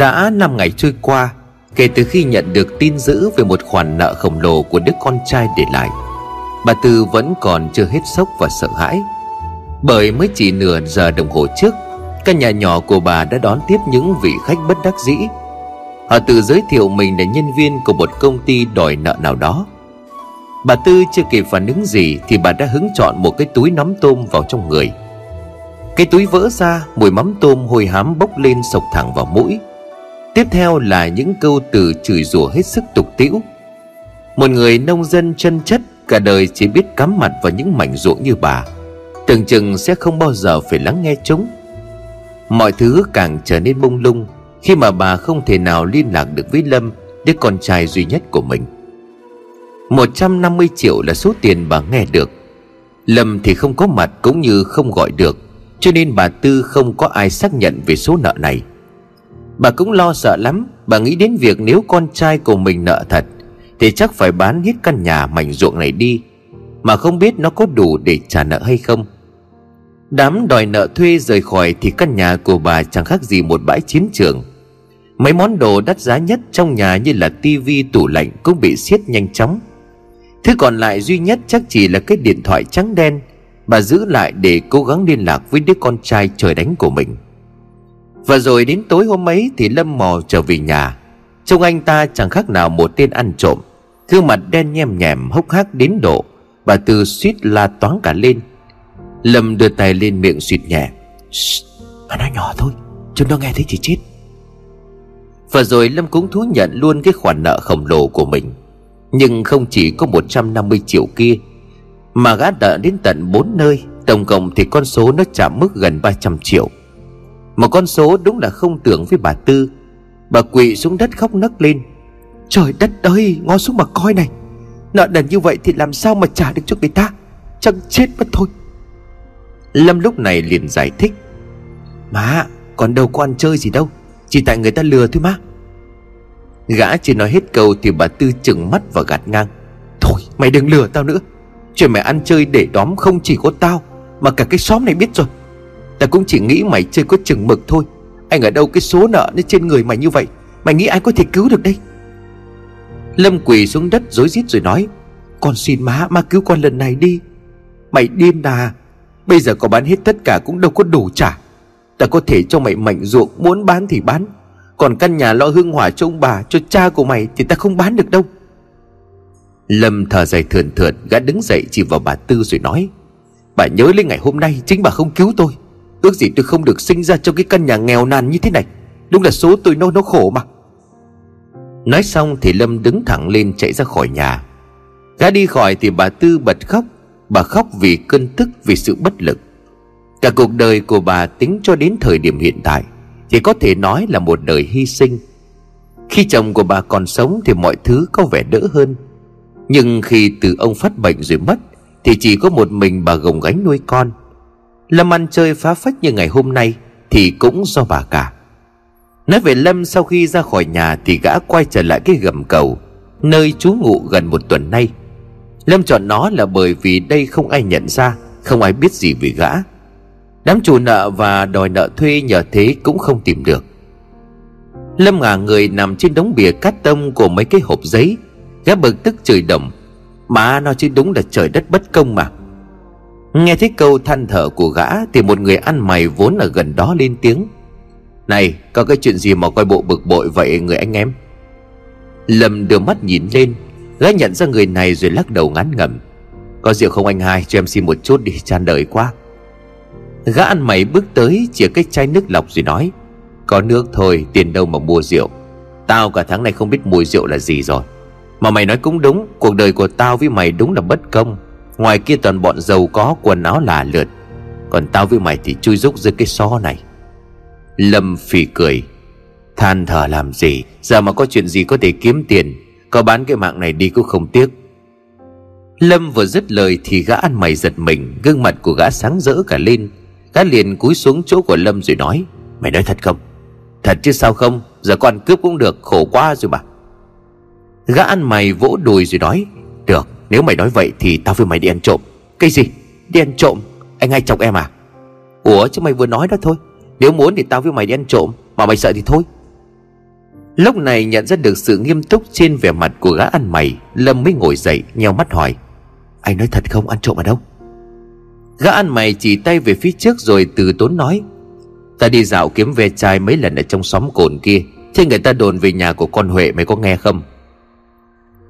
Đã 5 ngày trôi qua, Kể từ khi nhận được tin dữ về một khoản nợ khổng lồ của đứa con trai để lại, Bà Tư vẫn còn chưa hết sốc và sợ hãi. Bởi mới chỉ nửa giờ đồng hồ trước, Căn nhà nhỏ của bà đã đón tiếp những vị khách bất đắc dĩ. Họ tự giới thiệu mình là nhân viên của một công ty đòi nợ nào đó. Bà Tư chưa kịp phản ứng gì Thì bà đã hứng chọn một cái túi nắm tôm vào trong người. Cái túi vỡ ra, Mùi mắm tôm hôi hám bốc lên sộc thẳng vào mũi. Tiếp theo là những câu từ chửi rủa hết sức tục tĩu. Một người nông dân chân chất Cả đời chỉ biết cắm mặt vào những mảnh ruộng như bà, Tưởng chừng sẽ không bao giờ phải lắng nghe chúng. Mọi thứ càng trở nên bông lung Khi mà bà không thể nào liên lạc được với Lâm, Đứa con trai duy nhất của mình. 150 triệu là số tiền bà nghe được. Lâm thì không có mặt cũng như không gọi được, Cho nên bà Tư không có ai xác nhận về số nợ này. Bà cũng lo sợ lắm. Bà nghĩ đến việc nếu con trai của mình nợ thật, Thì chắc phải bán hết căn nhà mảnh ruộng này đi, Mà không biết nó có đủ để trả nợ hay không. Đám đòi nợ thuê rời khỏi Thì căn nhà của bà chẳng khác gì một bãi chiến trường. Mấy món đồ đắt giá nhất trong nhà như là tivi tủ lạnh cũng bị siết nhanh chóng. Thứ còn lại duy nhất chắc chỉ là cái điện thoại trắng đen. Bà giữ lại để cố gắng liên lạc với đứa con trai trời đánh của mình. Và rồi đến tối hôm ấy thì Lâm mò trở về nhà. Trông anh ta chẳng khác nào một tên ăn trộm. Gương mặt đen nhem nhèm hốc hác đến độ Bà Tư suýt la toáng cả lên. Lâm đưa tay lên miệng suýt nhẹ. Mà nói nhỏ thôi, Chúng nó nghe thấy thì chết. Và rồi Lâm cũng thú nhận luôn cái khoản nợ khổng lồ của mình. Nhưng không chỉ có 150 triệu kia, Mà gã nợ đến tận 4 nơi, Tổng cộng thì con số nó chạm mức gần 300 triệu. Một con số đúng là không tưởng với bà Tư. Bà quỵ xuống đất khóc nấc lên. Trời đất ơi, ngó xuống mà coi này. Nợ đần như vậy thì làm sao mà trả được cho người ta? Chẳng chết mất thôi. Lâm lúc này liền giải thích. Má, còn đâu có ăn chơi gì đâu. Chỉ tại người ta lừa thôi má. Gã chỉ nói hết câu thì bà Tư chừng mắt và gạt ngang. Thôi, mày đừng lừa tao nữa. Chuyện mày ăn chơi để đóm không chỉ có tao, Mà cả cái xóm này biết rồi. Ta cũng chỉ nghĩ mày chơi có chừng mực thôi. Anh ở đâu cái số nợ nó trên người mày như vậy? Mày nghĩ ai có thể cứu được đây? Lâm quỳ xuống đất rối rít rồi nói, Con xin má má cứu con lần này đi. Mày điên à? Bây giờ có bán hết tất cả cũng đâu có đủ trả. Ta có thể cho mày mảnh ruộng, Muốn bán thì bán. Còn căn nhà lo hương hỏa cho ông bà, Cho cha của mày thì ta không bán được đâu. Lâm thở dài thườn thượt, Gã đứng dậy chỉ vào bà Tư rồi nói, Bà nhớ lên ngày hôm nay Chính bà không cứu tôi. Ước gì tôi không được sinh ra trong cái căn nhà nghèo nàn như thế này. Đúng là số tôi nó nó khổ mà. Nói xong thì Lâm đứng thẳng lên chạy ra khỏi nhà. Gã đi khỏi thì bà Tư bật khóc. Bà khóc vì cơn tức, vì sự bất lực. Cả cuộc đời của bà tính cho đến thời điểm hiện tại Thì có thể nói là một đời hy sinh. Khi chồng của bà còn sống thì mọi thứ có vẻ đỡ hơn. Nhưng khi từ ông phát bệnh rồi mất, Thì chỉ có một mình bà gồng gánh nuôi con. Lâm ăn chơi phá phách như ngày hôm nay Thì cũng do bà cả. Nói về Lâm sau khi ra khỏi nhà Thì gã quay trở lại cái gầm cầu, Nơi chú ngụ gần một tuần nay. Lâm chọn nó là bởi vì đây không ai nhận ra, Không ai biết gì về gã. Đám chủ nợ và đòi nợ thuê nhờ thế cũng không tìm được. Lâm ngả người nằm trên đống bìa cát tông của mấy cái hộp giấy. Gã bực tức chửi đồng Mà nó chứ đúng là trời đất bất công mà. Nghe thấy câu than thở của gã Thì một người ăn mày vốn ở gần đó lên tiếng. Này, có cái chuyện gì mà coi bộ bực bội vậy người anh em? Lâm đưa mắt nhìn lên, Gã nhận ra người này rồi lắc đầu ngán ngẩm. Có rượu không anh hai, cho em xin một chút đi chan đời quá. Gã ăn mày bước tới Chỉa cái chai nước lọc rồi nói, Có nước thôi, tiền đâu mà mua rượu. Tao cả tháng này không biết mùi rượu là gì rồi. Mà mày nói cũng đúng, Cuộc đời của tao với mày đúng là bất công. Ngoài kia toàn bọn giàu có, quần áo là lượt. Còn tao với mày thì chui rúc dưới cái xó này. Lâm phì cười. Than thở làm gì? Giờ mà có chuyện gì có thể kiếm tiền, Có bán cái mạng này đi cũng không tiếc. Lâm vừa dứt lời thì gã ăn mày giật mình, Gương mặt của gã sáng rỡ cả lên. Gã liền cúi xuống chỗ của Lâm rồi nói, Mày nói thật không? Thật chứ sao không? Giờ con cướp cũng được, khổ quá rồi mà. Gã ăn mày vỗ đùi rồi nói, Được nếu mày nói vậy thì tao với mày đi ăn trộm. Cái gì? Đi ăn trộm? Anh hay chọc em à? Ủa, chứ mày vừa nói đó thôi. Nếu muốn thì tao với mày đi ăn trộm, Mà mày sợ thì thôi. Lúc này nhận ra được sự nghiêm túc trên vẻ mặt của gã ăn mày, Lâm mới ngồi dậy, nheo mắt hỏi. Anh nói thật không? Ăn trộm ở đâu? Gã ăn mày chỉ tay về phía trước rồi từ tốn nói. Ta đi dạo kiếm ve chai mấy lần ở trong xóm cồn kia. Thế người ta đồn về nhà của con Huệ, mày có nghe không?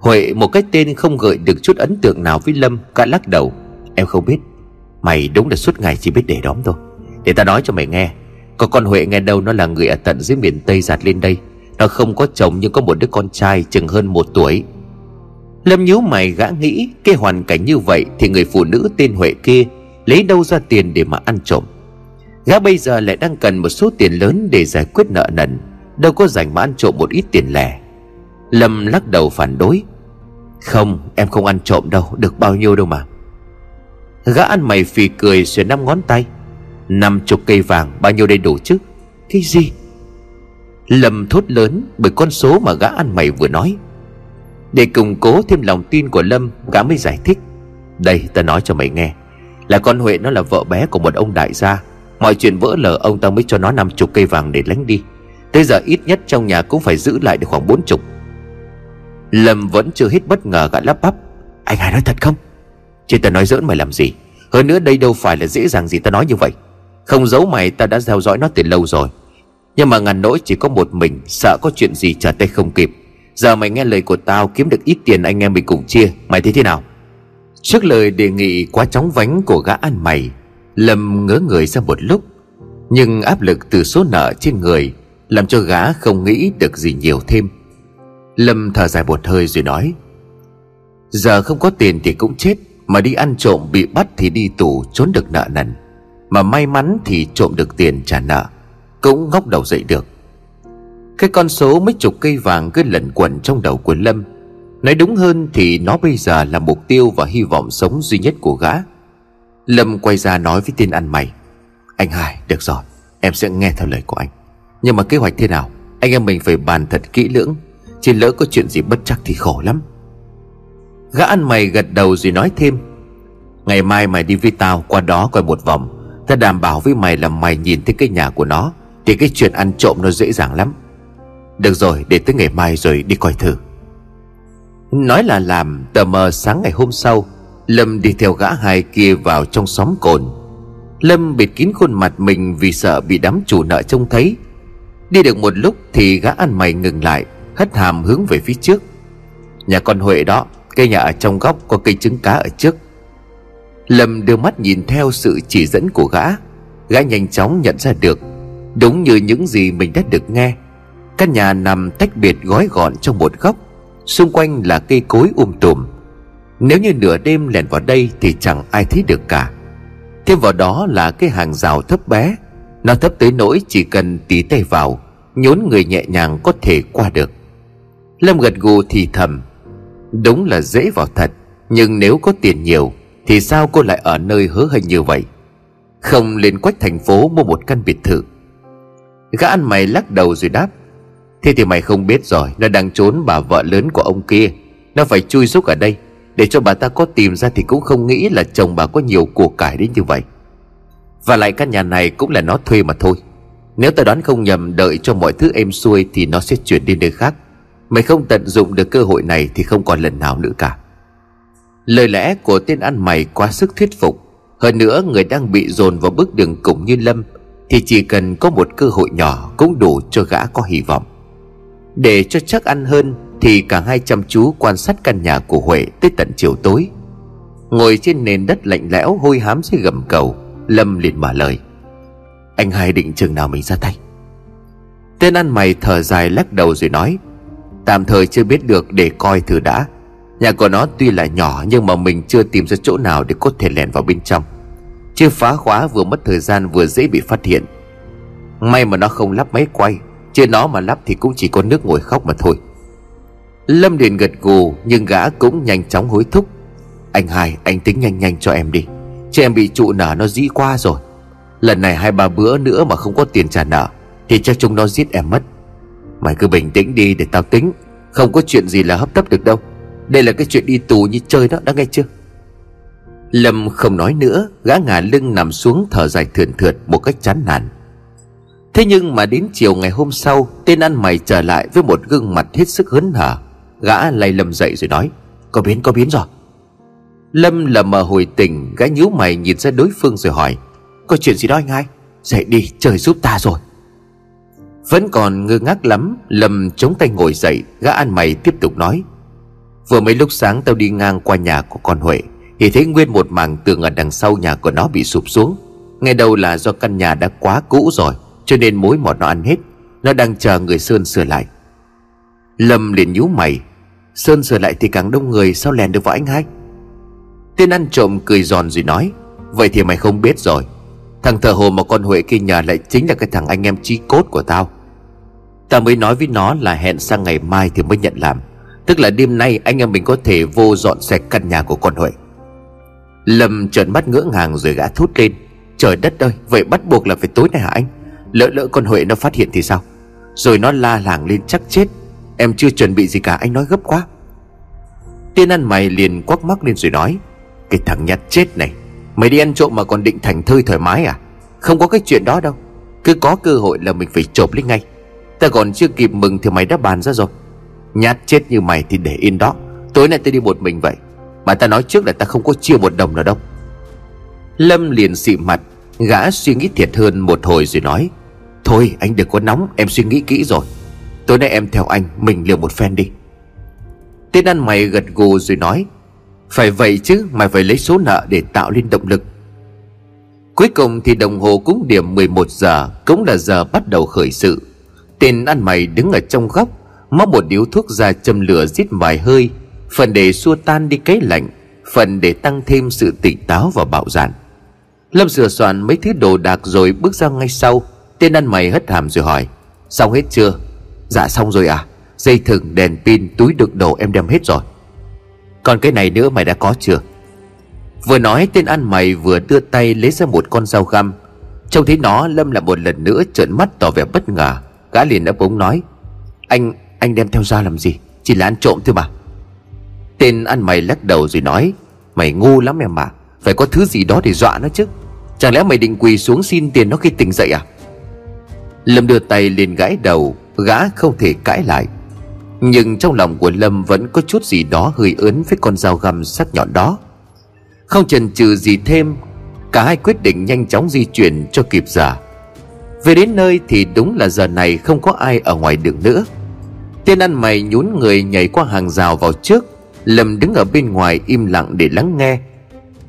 Huệ một cái tên không gợi được chút ấn tượng nào với Lâm, Cả lắc đầu. Em không biết, Mày đúng là suốt ngày chỉ biết để đóm thôi. Để ta nói cho mày nghe, Có con Huệ nghe đâu nó là người ở tận dưới miền Tây giạt lên đây. Nó không có chồng nhưng có một đứa con trai chừng hơn một tuổi. Lâm nhíu mày gã nghĩ, Cái hoàn cảnh như vậy Thì người phụ nữ tên Huệ kia Lấy đâu ra tiền để mà ăn trộm? Gã bây giờ lại đang cần một số tiền lớn Để giải quyết nợ nần. Đâu có dành mà ăn trộm một ít tiền lẻ. Lâm lắc đầu phản đối. Không, em không ăn trộm đâu, Được bao nhiêu đâu mà. Gã ăn mày phì cười xuyên năm ngón tay. Năm chục cây vàng, bao nhiêu đây đủ chứ? Cái gì? Lâm thốt lớn bởi con số mà gã ăn mày vừa nói. Để củng cố thêm lòng tin của Lâm, Gã mới giải thích. Đây, ta nói cho mày nghe. Là con Huệ, nó là vợ bé của một ông đại gia. Mọi chuyện vỡ lở, ông ta mới cho nó năm chục cây vàng để lánh đi. Tới giờ ít nhất trong nhà cũng phải giữ lại được khoảng bốn chục. Lâm vẫn chưa hết bất ngờ gã lắp bắp. Anh hai nói thật không? Chứ ta nói giỡn mày làm gì? Hơn nữa đây đâu phải là dễ dàng gì ta nói như vậy. Không giấu mày ta đã theo dõi nó từ lâu rồi. Nhưng mà ngàn nỗi chỉ có một mình, Sợ có chuyện gì trở tay không kịp. Giờ mày nghe lời của tao kiếm được ít tiền anh em mình cùng chia, Mày thấy thế nào? Trước lời đề nghị quá chóng vánh của gã ăn mày, Lâm ngớ người ra một lúc. Nhưng áp lực từ số nợ trên người Làm cho gã không nghĩ được gì nhiều thêm. Lâm thở dài một hơi rồi nói, Giờ không có tiền thì cũng chết, Mà đi ăn trộm bị bắt thì đi tù, trốn được nợ nần. Mà may mắn thì trộm được tiền trả nợ, Cũng ngóc đầu dậy được. Cái con số mấy chục cây vàng cứ lẩn quẩn trong đầu của Lâm. Nói đúng hơn thì nó bây giờ là mục tiêu và hy vọng sống duy nhất của gã. Lâm quay ra nói với tên ăn mày, Anh Hải được rồi, Em sẽ nghe theo lời của anh. Nhưng mà kế hoạch thế nào? Anh em mình phải bàn thật kỹ lưỡng. Chỉ lỡ có chuyện gì bất chắc thì khổ lắm. Gã ăn mày gật đầu rồi nói thêm. Ngày mai mày đi với tao qua đó coi một vòng. Ta đảm bảo với mày là mày nhìn thấy cái nhà của nó, Thì cái chuyện ăn trộm nó dễ dàng lắm. Được rồi, để tới ngày mai rồi đi coi thử. Nói là làm, tờ mờ sáng ngày hôm sau, Lâm đi theo gã hai kia vào trong xóm cồn. Lâm bịt kín khuôn mặt mình vì sợ bị đám chủ nợ trông thấy. Đi được một lúc thì gã ăn mày ngừng lại. Hất hàm hướng về phía trước. Nhà con Huệ đó Cây nhà ở trong góc có cây trứng cá ở trước. Lâm đưa mắt nhìn theo sự chỉ dẫn của gã. Gã nhanh chóng nhận ra được, Đúng như những gì mình đã được nghe, Căn nhà nằm tách biệt gói gọn trong một góc, Xung quanh là cây cối um tùm. Nếu như nửa đêm lẻn vào đây Thì chẳng ai thấy được cả. Thêm vào đó là cái hàng rào thấp bé, Nó thấp tới nỗi chỉ cần tí tay vào, Nhốn người nhẹ nhàng có thể qua được. Lâm gật gù thì thầm, Đúng là dễ vào thật, Nhưng nếu có tiền nhiều, Thì sao cô lại ở nơi hứa hình như vậy? Không lên quách thành phố mua một căn biệt thự. Gã ăn mày lắc đầu rồi đáp, Thế thì mày không biết rồi, Nó đang trốn bà vợ lớn của ông kia. Nó phải chui rúc ở đây, Để cho bà ta có tìm ra thì cũng không nghĩ là chồng bà có nhiều của cải đến như vậy. Và lại căn nhà này cũng là nó thuê mà thôi. Nếu ta đoán không nhầm, đợi cho mọi thứ êm xuôi Thì nó sẽ chuyển đi nơi khác. Mày không tận dụng được cơ hội này Thì không còn lần nào nữa cả. Lời lẽ của tên ăn mày quá sức thuyết phục. Hơn nữa, người đang bị dồn vào bước đường cùng như Lâm Thì chỉ cần có một cơ hội nhỏ Cũng đủ cho gã có hy vọng. Để cho chắc ăn hơn Thì cả hai chăm chú quan sát căn nhà của Huệ Tới tận chiều tối. Ngồi trên nền đất lạnh lẽo hôi hám dưới gầm cầu, Lâm liền mở lời. Anh hai định chừng nào mình ra tay? Tên ăn mày thở dài lắc đầu rồi nói. Tạm thời chưa biết được để coi thử đã. Nhà của nó tuy là nhỏ Nhưng mà mình chưa tìm ra chỗ nào để có thể lèn vào bên trong. Chưa phá khóa vừa mất thời gian vừa dễ bị phát hiện. May mà nó không lắp máy quay, Chứ nó mà lắp thì cũng chỉ có nước ngồi khóc mà thôi. Lâm Điền gật gù Nhưng gã cũng nhanh chóng hối thúc. Anh hai, anh tính nhanh nhanh cho em đi, Chứ em bị trụ nợ nó dĩ qua rồi. Lần này hai ba bữa nữa mà không có tiền trả nợ, Thì chắc chúng nó giết em mất. Mày cứ bình tĩnh đi để tao tính. Không có chuyện gì là hấp tấp được đâu. Đây là cái chuyện đi tù như chơi đó, đã nghe chưa? Lâm không nói nữa, Gã ngả lưng nằm xuống thở dài thườn thượt một cách chán nản. Thế nhưng mà đến chiều ngày hôm sau, Tên ăn mày trở lại với một gương mặt hết sức hớn hở. Gã lay Lâm dậy rồi nói, Có biến có biến rồi. Lâm lờ mờ hồi tỉnh, Gã nhíu mày nhìn ra đối phương rồi hỏi, Có chuyện gì đó anh hai? Dậy đi, trời giúp ta rồi. Vẫn còn ngơ ngác lắm, Lâm chống tay ngồi dậy, Gã ăn mày tiếp tục nói. Vừa mấy lúc sáng tao đi ngang qua nhà của con Huệ, Thì thấy nguyên một mảng tường ở đằng sau nhà của nó bị sụp xuống. Ngay đầu là do căn nhà đã quá cũ rồi, Cho nên mối mọt nó ăn hết. Nó đang chờ người Sơn sửa lại. Lâm liền nhíu mày. Sơn sửa lại thì càng đông người, Sao lèn được vào anh hai? Tên ăn trộm cười giòn rồi nói. Vậy thì mày không biết rồi. Thằng thợ hồ mà con Huệ kia nhà lại chính là cái thằng anh em chí cốt của tao. Tao mới nói với nó là hẹn sang ngày mai thì mới nhận làm. Tức là đêm nay anh em mình có thể vô dọn sạch căn nhà của con Huệ. Lâm trợn mắt ngỡ ngàng rồi gã thốt lên. Trời đất ơi, Vậy bắt buộc là phải tối nay hả anh? Lỡ lỡ con Huệ nó phát hiện thì sao? Rồi nó la làng lên chắc chết. Em chưa chuẩn bị gì cả, anh nói gấp quá. Tiên ăn mày liền quắc mắt lên rồi nói. Cái thằng nhát chết này Mày đi ăn trộm mà còn định thành thơi thoải mái à? Không có cái chuyện đó đâu. Cứ có cơ hội là mình phải chộp lấy ngay. Ta còn chưa kịp mừng thì mày đã bàn ra rồi. Nhát chết như mày thì để yên đó. Tối nay tao đi một mình vậy. Mà ta nói trước là ta không có chia một đồng nào đâu. Lâm liền xị mặt, Gã suy nghĩ thiệt hơn một hồi rồi nói, Thôi, anh đừng có nóng, Em suy nghĩ kỹ rồi. Tối nay em theo anh, Mình liều một phen đi. Tên ăn mày gật gù rồi nói phải vậy chứ Mày phải lấy số nợ để tạo lên động lực. Cuối cùng thì đồng hồ cũng điểm 11 giờ Cũng là giờ bắt đầu khởi sự. Tên ăn mày đứng ở trong góc Móc một điếu thuốc ra châm lửa giết vài hơi Phần để xua tan đi cái lạnh Phần để tăng thêm sự tỉnh táo và bạo dạn. Lâm sửa soạn mấy thứ đồ đạc rồi bước ra ngay sau. Tên ăn mày hất hàm rồi hỏi Xong hết chưa? Dạ xong rồi à Dây thừng, đèn pin, túi đựng đồ em đem hết rồi. Còn cái này nữa mày đã có chưa? Vừa nói tên ăn mày vừa đưa tay lấy ra một con dao găm. Trông thấy nó Lâm lại một lần nữa trợn mắt tỏ vẻ bất ngờ. Gã liền ấp ống nói Anh, anh đem theo ra làm gì? Chỉ là ăn trộm thôi mà. Tên ăn mày lắc đầu rồi nói Mày ngu lắm em mà Phải có thứ gì đó để dọa nó chứ. Chẳng lẽ mày định quỳ xuống xin tiền nó khi tỉnh dậy à? Lâm đưa tay lên gãi đầu. Gã không thể cãi lại. Nhưng trong lòng của Lâm vẫn có chút gì đó hơi ớn với con dao găm sắc nhọn đó. Không chần chừ gì thêm, Cả hai quyết định nhanh chóng di chuyển cho kịp giờ. Về đến nơi thì đúng là giờ này không có ai ở ngoài đường nữa. Tên ăn mày nhún người nhảy qua hàng rào vào trước, Lâm đứng ở bên ngoài im lặng để lắng nghe.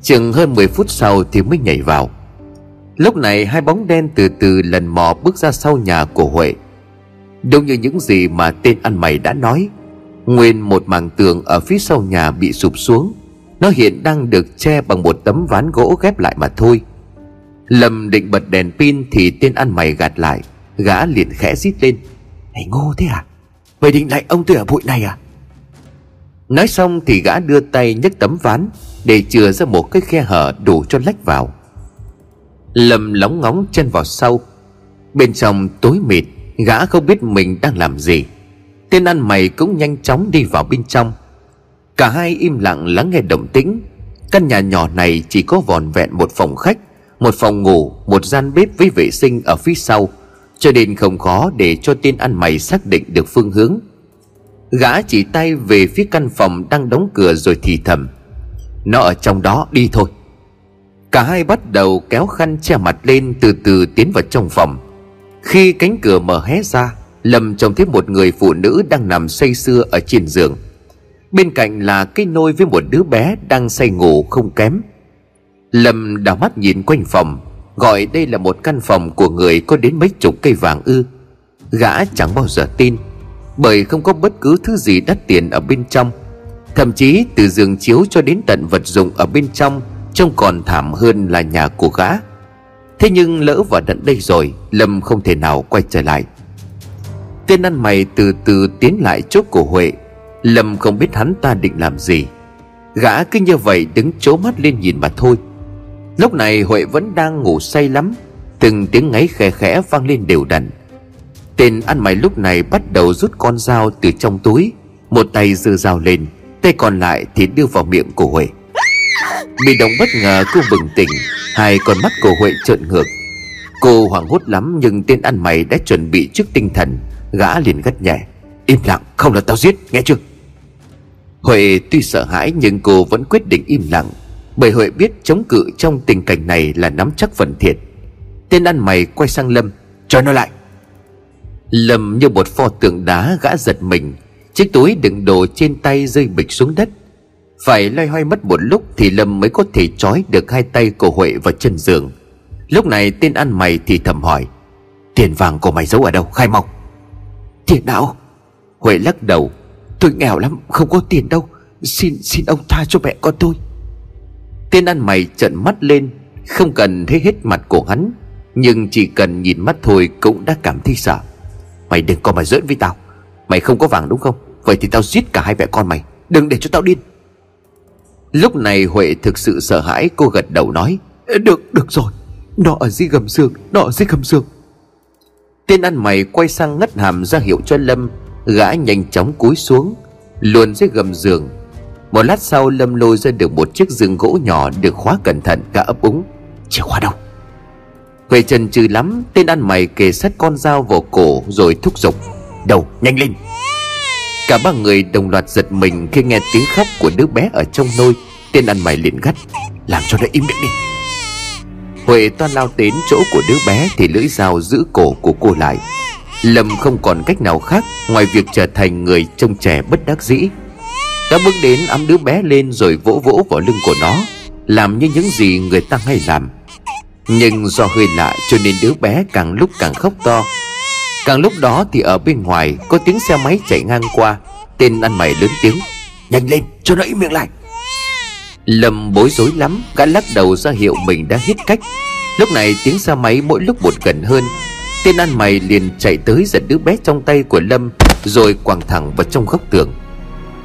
Chừng hơn 10 phút sau thì mới nhảy vào. Lúc này hai bóng đen từ từ lần mò bước ra sau nhà của Huệ. Đúng như những gì mà tên ăn mày đã nói, Nguyên một mảng tường ở phía sau nhà bị sụp xuống. Nó hiện đang được che bằng một tấm ván gỗ ghép lại mà thôi. Lâm định bật đèn pin thì tên ăn mày gạt lại, Gã liền khẽ rít lên. Này ngô thế à? Mày định lại ông tôi ở bụi này à? Nói xong thì gã đưa tay nhấc tấm ván Để chừa ra một cái khe hở đủ cho lách vào. Lâm lóng ngóng chân vào sau. Bên trong tối mịt Gã không biết mình đang làm gì. Tên ăn mày cũng nhanh chóng đi vào bên trong. Cả hai im lặng lắng nghe động tĩnh. Căn nhà nhỏ này chỉ có vòn vẹn một phòng khách, Một phòng ngủ, Một gian bếp với vệ sinh ở phía sau, Cho nên không khó để cho tên ăn mày xác định được phương hướng. Gã chỉ tay về phía căn phòng đang đóng cửa rồi thì thầm, Nó ở trong đó, đi thôi. Cả hai bắt đầu kéo khăn che mặt lên từ từ tiến vào trong phòng. Khi cánh cửa mở hé ra, Lâm trông thấy một người phụ nữ đang nằm say sưa ở trên giường. Bên cạnh là cái nôi với một đứa bé đang say ngủ không kém. Lâm đảo mắt nhìn quanh phòng, Gọi đây là một căn phòng của người có đến mấy chục cây vàng ư. Gã chẳng bao giờ tin, Bởi không có bất cứ thứ gì đắt tiền ở bên trong. Thậm chí từ giường chiếu cho đến tận vật dụng ở bên trong, Trông còn thảm hơn là nhà của gã. Thế nhưng lỡ vào tận đây rồi, Lâm không thể nào quay trở lại. Tên ăn mày từ từ tiến lại chốt của Huệ. Lâm không biết hắn ta định làm gì. Gã cứ như vậy đứng chố mắt lên nhìn mà thôi. Lúc này Huệ vẫn đang ngủ say lắm. Từng tiếng ngáy khẽ khẽ vang lên đều đặn. Tên ăn mày lúc này bắt đầu rút con dao từ trong túi, Một tay giơ dao lên, Tay còn lại thì đưa vào miệng của Huệ. Bị động bất ngờ cô bừng tỉnh, Hai con mắt cô Huệ trợn ngược. Cô hoảng hốt lắm nhưng tên ăn mày đã chuẩn bị trước tinh thần, Gã liền gắt nhẹ. Im lặng, không là tao giết, nghe chưa? Huệ tuy sợ hãi nhưng cô vẫn quyết định im lặng, Bởi Huệ biết chống cự trong tình cảnh này là nắm chắc phần thiệt. Tên ăn mày quay sang Lâm, Cho nó lại. Lâm như một pho tượng đá gã giật mình, Chiếc túi đựng đồ trên tay rơi bịch xuống đất. Phải loay hoay mất một lúc Thì Lâm mới có thể trói được hai tay của Huệ vào chân giường. Lúc này tên ăn mày thì thầm hỏi, Tiền vàng của mày giấu ở đâu, khai mau Tiền nào? Huệ lắc đầu, Tôi nghèo lắm, không có tiền đâu, Xin xin ông tha cho mẹ con tôi. Tên ăn mày trợn mắt lên, Không cần thấy hết mặt của hắn, Nhưng chỉ cần nhìn mắt thôi cũng đã cảm thấy sợ. Mày đừng có mà giỡn với tao, Mày không có vàng đúng không? Vậy thì tao giết cả hai mẹ con mày, Đừng để cho tao điên. Lúc này Huệ thực sự sợ hãi, Cô gật đầu nói ờ, Được được rồi. Nó ở dưới gầm giường Nó ở dưới gầm giường Tên ăn mày quay sang ngất hàm ra hiệu cho Lâm, Gã nhanh chóng cúi xuống, Luồn dưới gầm giường. Một lát sau, Lâm lôi ra được một chiếc giường gỗ nhỏ Được khóa cẩn thận cả ấp úng, Chìa khóa đâu? Huệ trần trừ lắm, Tên ăn mày kề sát con dao vào cổ Rồi thúc giục, Đầu, nhanh lên. Cả ba người đồng loạt giật mình Khi nghe tiếng khóc của đứa bé ở trong nôi. Tên ăn mày liền gắt, Làm cho nó im miệng đi. Huệ toan lao đến chỗ của đứa bé Thì lưỡi dao giữ cổ của cô lại. Lâm không còn cách nào khác Ngoài việc trở thành người trông trẻ bất đắc dĩ. Đã bước đến ấm đứa bé lên Rồi vỗ vỗ vào lưng của nó, Làm như những gì người ta hay làm. Nhưng do hơi lạ cho nên đứa bé càng lúc càng khóc to. Càng lúc đó thì ở bên ngoài Có tiếng xe máy chạy ngang qua. Tên ăn mày lớn tiếng, Nhanh lên, cho nó im miệng lại. Lâm bối rối lắm, Gã lắc đầu ra hiệu mình đã hết cách. Lúc này tiếng xe máy mỗi lúc một gần hơn. Tên ăn mày liền chạy tới giật đứa bé trong tay của Lâm, Rồi quàng thẳng vào trong góc tường.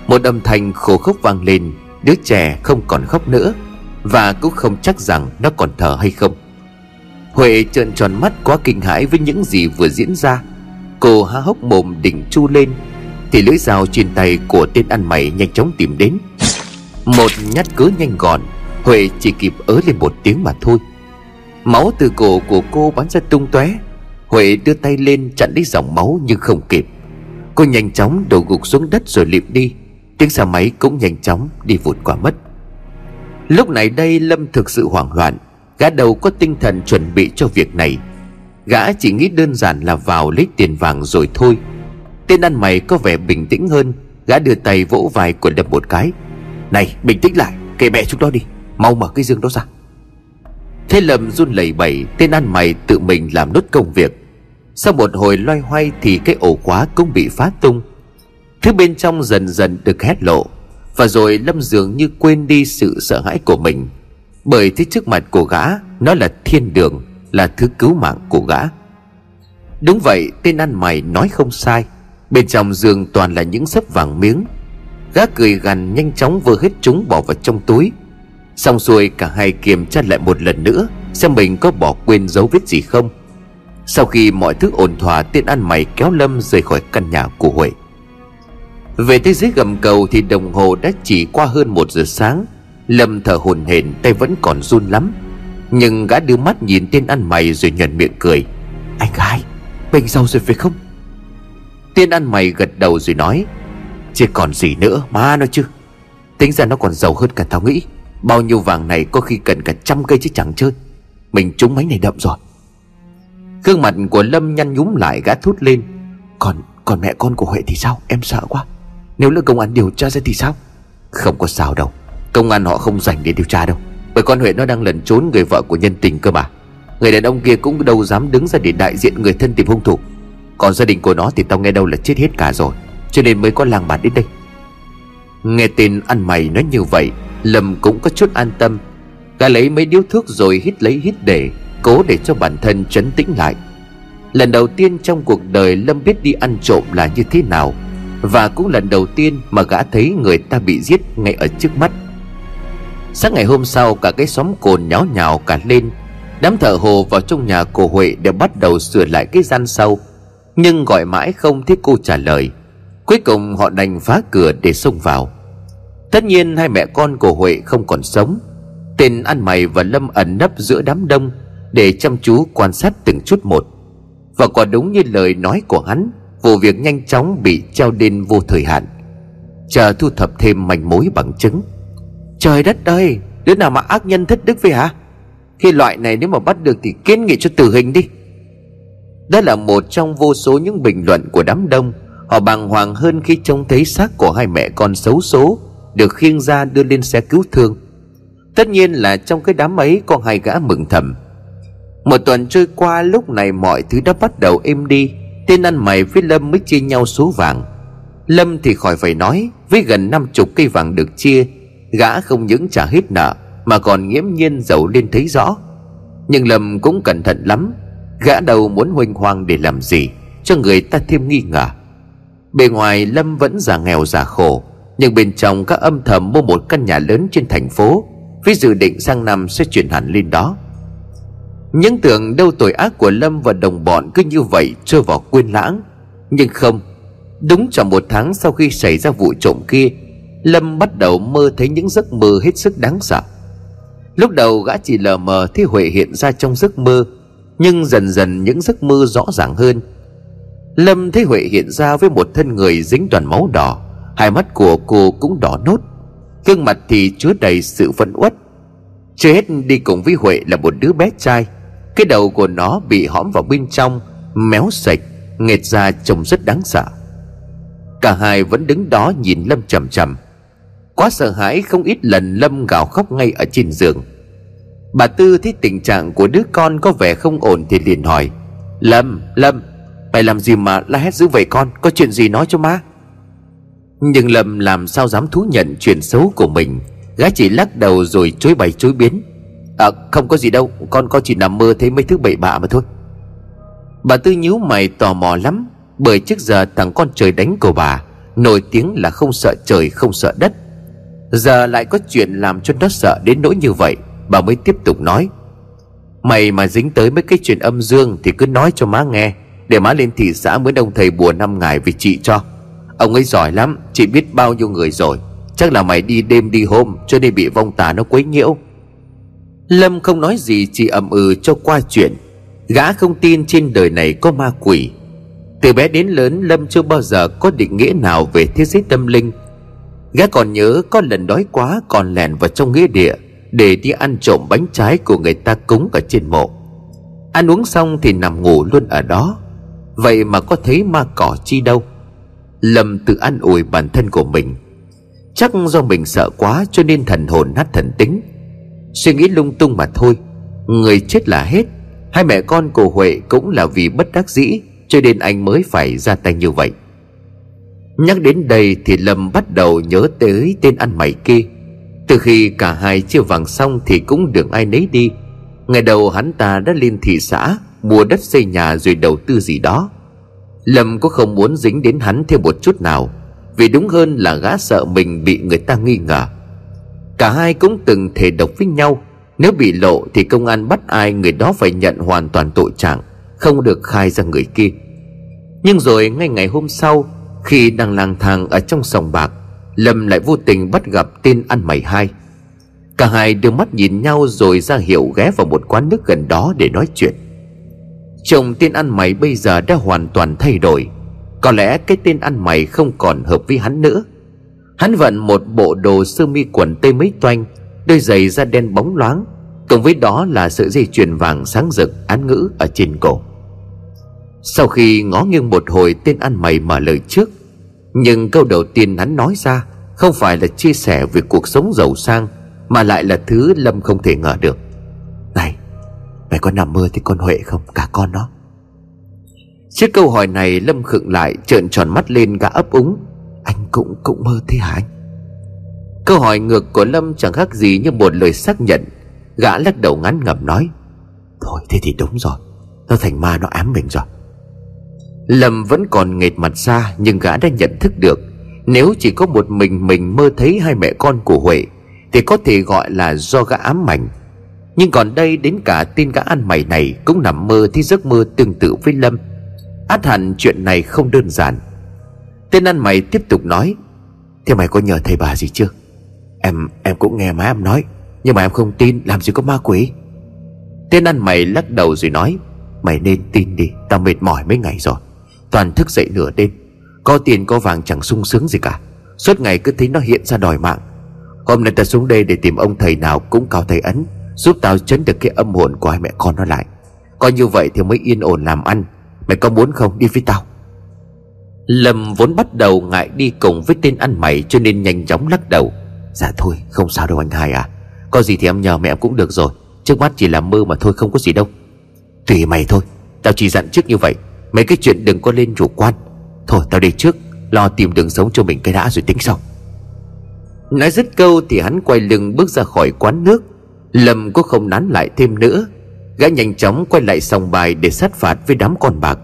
Một âm thanh khổ khốc vang lên, Đứa trẻ không còn khóc nữa, Và cũng không chắc rằng nó còn thở hay không. Huệ trợn tròn mắt quá kinh hãi với những gì vừa diễn ra. Cô há hốc mồm định chu lên, Thì lưỡi dao trên tay của tên ăn mày nhanh chóng tìm đến. Một nhát cớ nhanh gọn, Huệ chỉ kịp ớ lên một tiếng mà thôi. Máu từ cổ của cô bắn ra tung tóe. Huệ đưa tay lên chặn lấy dòng máu nhưng không kịp. Cô nhanh chóng đổ gục xuống đất rồi liệm đi. Tiếng xe máy cũng nhanh chóng đi vụt qua mất. Lúc này đây Lâm thực sự hoảng loạn. Gã đầu có tinh thần chuẩn bị cho việc này. Gã chỉ nghĩ đơn giản là vào lấy tiền vàng rồi thôi. Tên ăn mày có vẻ bình tĩnh hơn. Gã đưa tay vỗ vai của Lâm một cái. Này, bình tĩnh lại, Kệ mẹ chúng nó đi. Mau mở cái giường đó ra. Thế Lâm run lẩy bẩy, Tên ăn mày tự mình làm nốt công việc. Sau một hồi loay hoay Thì cái ổ khóa cũng bị phá tung. Thứ bên trong dần dần được hét lộ. Và rồi Lâm dường như quên đi sự sợ hãi của mình. Bởi thế trước mặt của gã, Nó là thiên đường, Là thứ cứu mạng của gã. Đúng vậy, tên ăn mày nói không sai. Bên trong giường toàn là những sấp vàng miếng. Gã cười gằn nhanh chóng vừa hết chúng bỏ vào trong túi. Xong xuôi, cả hai kiểm tra lại một lần nữa, Xem mình có bỏ quên dấu vết gì không. Sau khi mọi thứ ổn thỏa, Tên ăn mày kéo Lâm rời khỏi căn nhà của Huệ. Về tới dưới gầm cầu Thì đồng hồ đã chỉ qua hơn một giờ sáng. Lâm thở hồn hển, Tay vẫn còn run lắm. Nhưng gã đưa mắt nhìn tên ăn mày Rồi nhuận miệng cười. Anh gái, Bệnh giàu rồi phải không? Tên ăn mày gật đầu rồi nói. Chứ còn gì nữa, má nó chứ. Tính ra nó còn giàu hơn cả tao nghĩ. Bao nhiêu vàng này có khi cần cả trăm cây chứ chẳng chơi Mình trúng mấy này đậm rồi. Gương mặt của Lâm nhăn nhúm lại, gã thút lên. Còn còn mẹ con của Huệ thì sao? Em sợ quá. Nếu là công an điều tra ra thì sao? Không có sao đâu. Công an họ không dành để điều tra đâu. Bởi con Huệ nó đang lẩn trốn người vợ của nhân tình cơ mà. Người đàn ông kia cũng đâu dám đứng ra để đại diện người thân tìm hung thủ. Còn gia đình của nó thì tao nghe đâu là chết hết cả rồi. Cho nên mới có làng bản đến đây. Nghe tin ăn mày nói như vậy, Lâm cũng có chút an tâm. Gã lấy mấy điếu thuốc rồi hít lấy hít để, Cố để cho bản thân trấn tĩnh lại. Lần đầu tiên trong cuộc đời Lâm biết đi ăn trộm là như thế nào, Và cũng lần đầu tiên mà gã thấy người ta bị giết ngay ở trước mắt. Sáng ngày hôm sau, cả cái xóm cồn nháo nhào cả lên. Đám thợ hồ vào trong nhà cô Huệ đều bắt đầu sửa lại cái gian sau, Nhưng gọi mãi không thấy cô trả lời. Cuối cùng họ đành phá cửa để xông vào. Tất nhiên hai mẹ con của Huệ không còn sống. Tên ăn mày và Lâm ẩn nấp giữa đám đông Để chăm chú quan sát từng chút một. Và quả đúng như lời nói của hắn, Vụ việc nhanh chóng bị treo đên vô thời hạn. Chờ thu thập thêm manh mối bằng chứng. Trời đất ơi, Đứa nào mà ác nhân thất đức vậy hả? Khi loại này nếu mà bắt được thì kiến nghị cho tử hình đi. Đó là một trong vô số những bình luận của đám đông. Họ bàng hoàng hơn khi trông thấy xác của hai mẹ con xấu số Được khiêng ra đưa lên xe cứu thương. Tất nhiên là trong cái đám ấy có hai gã mừng thầm. Một tuần trôi qua, lúc này mọi thứ đã bắt đầu êm đi. Tên ăn mày với Lâm mới chia nhau số vàng. Lâm thì khỏi phải nói, Với gần năm chục cây vàng được chia Gã không những trả hết nợ, Mà còn nghiễm nhiên giàu lên thấy rõ. Nhưng Lâm cũng cẩn thận lắm. Gã đầu muốn huênh hoang để làm gì, Cho người ta thêm nghi ngờ. Bề ngoài, Lâm vẫn già nghèo già khổ, Nhưng bên trong các âm thầm mua một căn nhà lớn trên thành phố Với dự định sang năm sẽ chuyển hẳn lên đó. Những tưởng đâu tội ác của Lâm và đồng bọn cứ như vậy trôi vào quên lãng. Nhưng không, Đúng trong một tháng sau khi xảy ra vụ trộm kia Lâm bắt đầu mơ thấy những giấc mơ hết sức đáng sợ. Lúc đầu gã chỉ lờ mờ thấy Huệ hiện ra trong giấc mơ, Nhưng dần dần những giấc mơ rõ ràng hơn. Lâm thấy Huệ hiện ra với một thân người dính toàn máu đỏ, Hai mắt của cô cũng đỏ nốt, Gương mặt thì chứa đầy sự phẫn uất. Chưa hết đi cùng với Huệ là một đứa bé trai, Cái đầu của nó bị hõm vào bên trong, Méo sạch Nghệt ra trông rất đáng sợ. Cả hai vẫn đứng đó nhìn Lâm chầm chầm Quá sợ hãi không ít lần Lâm gào khóc ngay ở trên giường. Bà Tư thấy tình trạng của đứa con có vẻ không ổn thì liền hỏi Lâm, Lâm Mày làm gì mà la hét dữ vậy con? Có chuyện gì nói cho má? Nhưng Lâm làm sao dám thú nhận chuyện xấu của mình. Gái chỉ lắc đầu rồi chối bày chối biến À không có gì đâu Con con chỉ nằm mơ thấy mấy thứ bậy bạ mà thôi. Bà Tư nhíu mày tò mò lắm Bởi trước giờ thằng con trời đánh của bà Nổi tiếng là không sợ trời không sợ đất. Giờ lại có chuyện làm cho nó sợ đến nỗi như vậy, Bà mới tiếp tục nói. Mày mà dính tới mấy cái chuyện âm dương Thì cứ nói cho má nghe, Để má lên thị xã mới đông thầy bùa năm ngày vì chị cho. Ông ấy giỏi lắm, Chị biết bao nhiêu người rồi. Chắc là mày đi đêm đi hôm, Cho nên bị vong tà nó quấy nhiễu. Lâm không nói gì chỉ ậm ừ cho qua chuyện. Gã không tin trên đời này có ma quỷ. Từ bé đến lớn, Lâm chưa bao giờ có định nghĩa nào về thế giới tâm linh. Gã còn nhớ có lần đói quá còn lèn vào trong nghĩa địa Để đi ăn trộm bánh trái của người ta cúng ở trên mộ. Ăn uống xong thì nằm ngủ luôn ở đó. Vậy mà có thấy ma cỏ chi đâu? Lâm tự ăn ủi bản thân của mình. Chắc do mình sợ quá cho nên thần hồn nát thần tính. Suy nghĩ lung tung mà thôi. Người chết là hết. Hai mẹ con của Huệ cũng là vì bất đắc dĩ Cho nên anh mới phải ra tay như vậy. Nhắc đến đây thì Lâm bắt đầu nhớ tới tên ăn mày kia. Từ khi cả hai chưa vàng xong thì cũng được ai nấy đi. Ngày đầu hắn ta đã lên thị xã, Mua đất xây nhà rồi đầu tư gì đó. Lâm có không muốn dính đến hắn thêm một chút nào, Vì đúng hơn là gã sợ mình bị người ta nghi ngờ. Cả hai cũng từng thể độc với nhau, Nếu bị lộ thì công an bắt ai Người đó phải nhận hoàn toàn tội trạng, Không được khai ra người kia. Nhưng rồi ngay ngày hôm sau khi đang lang thang ở trong sòng bạc, Lâm lại vô tình bắt gặp tên ăn mày hai. Cả hai đưa mắt nhìn nhau rồi ra hiệu ghé vào một quán nước gần đó để nói chuyện. Chồng tên ăn mày bây giờ đã hoàn toàn thay đổi. Có lẽ cái tên ăn mày không còn hợp với hắn nữa. Hắn vận một bộ đồ sơ mi quần tây mấy toanh, Đôi giày da đen bóng loáng Cùng với đó là sợi dây chuyền vàng sáng rực, án ngữ ở trên cổ. Sau khi ngó nghiêng một hồi tên ăn mày mở lời trước, Nhưng câu đầu tiên hắn nói ra Không phải là chia sẻ về cuộc sống giàu sang, Mà lại là thứ Lâm không thể ngờ được. Này, Mày có nằm mơ thì con Huệ không? Cả con nó. Trước câu hỏi này, Lâm khựng lại, trợn tròn mắt lên gã ấp úng. Anh cũng cũng mơ thế hả anh? Câu hỏi ngược của Lâm chẳng khác gì như một lời xác nhận. Gã lắc đầu ngắn ngẩm nói, Thôi, thế thì đúng rồi. Nó thành ma, nó ám mình rồi. Lâm vẫn còn nghệt mặt ra, Nhưng gã đã nhận thức được. Nếu chỉ có một mình mình mơ thấy hai mẹ con của Huệ, Thì có thể gọi là do gã ám ảnh. Nhưng còn đây, đến cả tin gã ăn mày này Cũng nằm mơ thấy giấc mơ tương tự với Lâm. Át hẳn chuyện này không đơn giản. Tên ăn mày tiếp tục nói, Thế mày có nhờ thầy bà gì chưa? Em em cũng nghe má em nói, Nhưng mà em không tin, làm gì có ma quỷ. Tên ăn mày lắc đầu rồi nói, Mày nên tin đi, Tao mệt mỏi mấy ngày rồi. Toàn thức dậy nửa đêm. Có tiền có vàng chẳng sung sướng gì cả. Suốt ngày cứ thấy nó hiện ra đòi mạng. Hôm nay ta xuống đây để tìm ông thầy nào cũng cao thầy ấn, Giúp tao chấn được cái âm hồn của hai mẹ con nó lại. Coi như vậy thì mới yên ổn làm ăn. Mày có muốn không? Đi với tao. Lâm vốn bắt đầu ngại đi cùng với tên ăn mày Cho nên nhanh chóng lắc đầu. Dạ thôi, không sao đâu anh hai à. Có gì thì em nhờ mẹ cũng được rồi. Trước mắt chỉ là mơ mà thôi, không có gì đâu. Tùy mày thôi. Tao chỉ dặn trước như vậy. Mấy cái chuyện đừng có lên chủ quan. Thôi, tao đi trước, Lo tìm đường sống cho mình cái đã rồi tính sau. Nói dứt câu thì hắn quay lưng bước ra khỏi quán nước. Lâm có không nán lại thêm nữa. Gã nhanh chóng quay lại sòng bài để sát phạt với đám con bạc.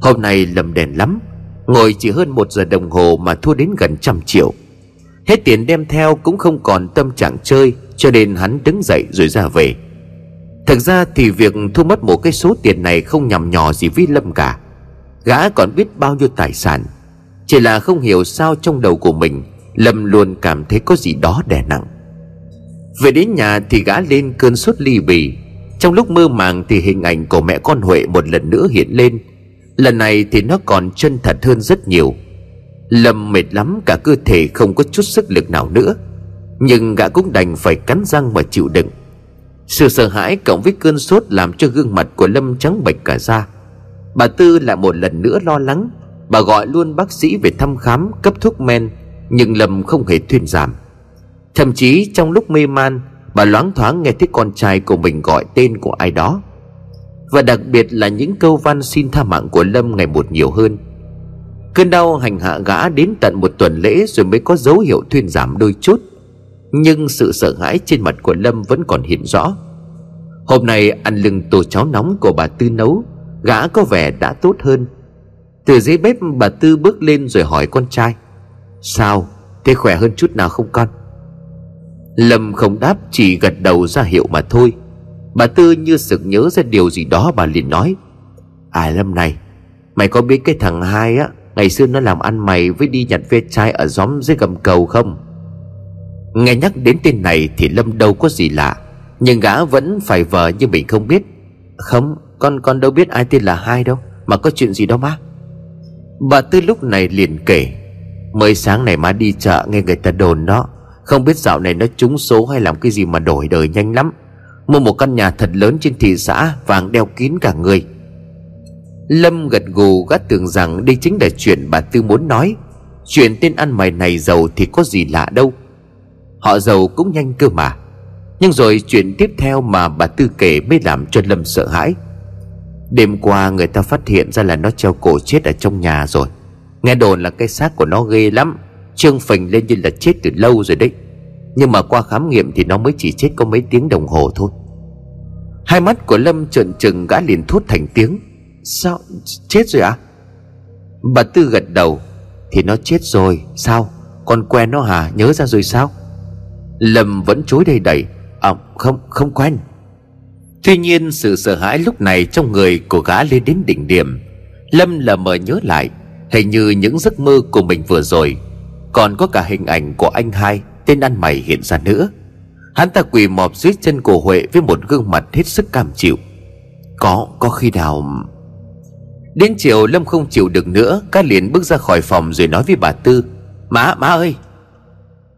Hôm nay Lâm đèn lắm, Ngồi chỉ hơn một giờ đồng hồ mà thua đến gần trăm triệu. Hết tiền đem theo cũng không còn tâm trạng chơi, Cho nên hắn đứng dậy rồi ra về. Thực ra thì việc thu mất một cái số tiền này không nhằm nhỏ gì với Lâm cả. Gã còn biết bao nhiêu tài sản. Chỉ là không hiểu sao trong đầu của mình, Lâm luôn cảm thấy có gì đó đè nặng. Về đến nhà thì gã lên cơn sốt ly bì. Trong lúc mơ màng thì hình ảnh của mẹ con Huệ một lần nữa hiện lên. Lần này thì nó còn chân thật hơn rất nhiều. Lâm mệt lắm, cả cơ thể không có chút sức lực nào nữa. Nhưng gã cũng đành phải cắn răng mà chịu đựng. Sự sợ hãi cộng với cơn sốt làm cho gương mặt của Lâm trắng bệch cả da. Bà Tư lại một lần nữa lo lắng. Bà gọi luôn bác sĩ về thăm khám, cấp thuốc men, Nhưng Lâm không hề thuyên giảm. Thậm chí trong lúc mê man, Bà loáng thoáng nghe thấy con trai của mình gọi tên của ai đó. Và đặc biệt là những câu văn xin tha mạng của Lâm ngày một nhiều hơn. Cơn đau hành hạ gã đến tận một tuần lễ Rồi mới có dấu hiệu thuyên giảm đôi chút. Nhưng sự sợ hãi trên mặt của Lâm vẫn còn hiện rõ. Hôm nay ăn lưng tô cháo nóng của bà Tư nấu, Gã có vẻ đã tốt hơn. Từ dưới bếp bà Tư bước lên rồi hỏi con trai, Sao, Thế khỏe hơn chút nào không con? Lâm không đáp, chỉ gật đầu ra hiệu mà thôi. Bà Tư như sực nhớ ra điều gì đó bà liền nói À Lâm này, Mày có biết cái thằng hai á, Ngày xưa nó làm ăn mày với đi nhặt ve chai ở xóm dưới gầm cầu không? Nghe nhắc đến tên này thì Lâm đâu có gì lạ, Nhưng gã vẫn phải vờ như mình không biết. Không, con con đâu biết ai tên là hai đâu, Mà có chuyện gì đâu má. Bà Tư lúc này liền kể, Mới sáng này má đi chợ nghe người ta đồn đó, Không biết dạo này nó trúng số hay làm cái gì mà đổi đời nhanh lắm. Mua một căn nhà thật lớn trên thị xã, Vàng đeo kín cả người. Lâm gật gù gắt tưởng rằng đây chính là chuyện bà Tư muốn nói. Chuyện tên ăn mày này giàu thì có gì lạ đâu. Họ giàu cũng nhanh cơ mà. Nhưng rồi chuyện tiếp theo mà bà Tư kể mới làm cho Lâm sợ hãi. Đêm qua người ta phát hiện ra là nó treo cổ chết ở trong nhà rồi. Nghe đồn là cái xác của nó ghê lắm, Trương phình lên như là chết từ lâu rồi đấy. Nhưng mà qua khám nghiệm thì nó mới chỉ chết có mấy tiếng đồng hồ thôi. Hai mắt của Lâm trợn trừng gã liền thốt thành tiếng. Sao, chết rồi à Bà Tư gật đầu. Thì nó chết rồi, Sao? Con quen nó hả? Nhớ ra rồi sao? Lâm vẫn chối đầy đẩy. À không không quen Tuy nhiên sự sợ hãi lúc này trong người của gã lên đến đỉnh điểm. Lâm lờ mờ nhớ lại Hình như những giấc mơ của mình vừa rồi Còn có cả hình ảnh của anh hai Tên ăn mày hiện ra nữa. Hắn ta quỳ mọp dưới chân của Huệ Với một gương mặt hết sức cam chịu. Có, có khi nào Đến chiều Lâm không chịu được nữa Cá liền bước ra khỏi phòng rồi nói với bà Tư Má, má ơi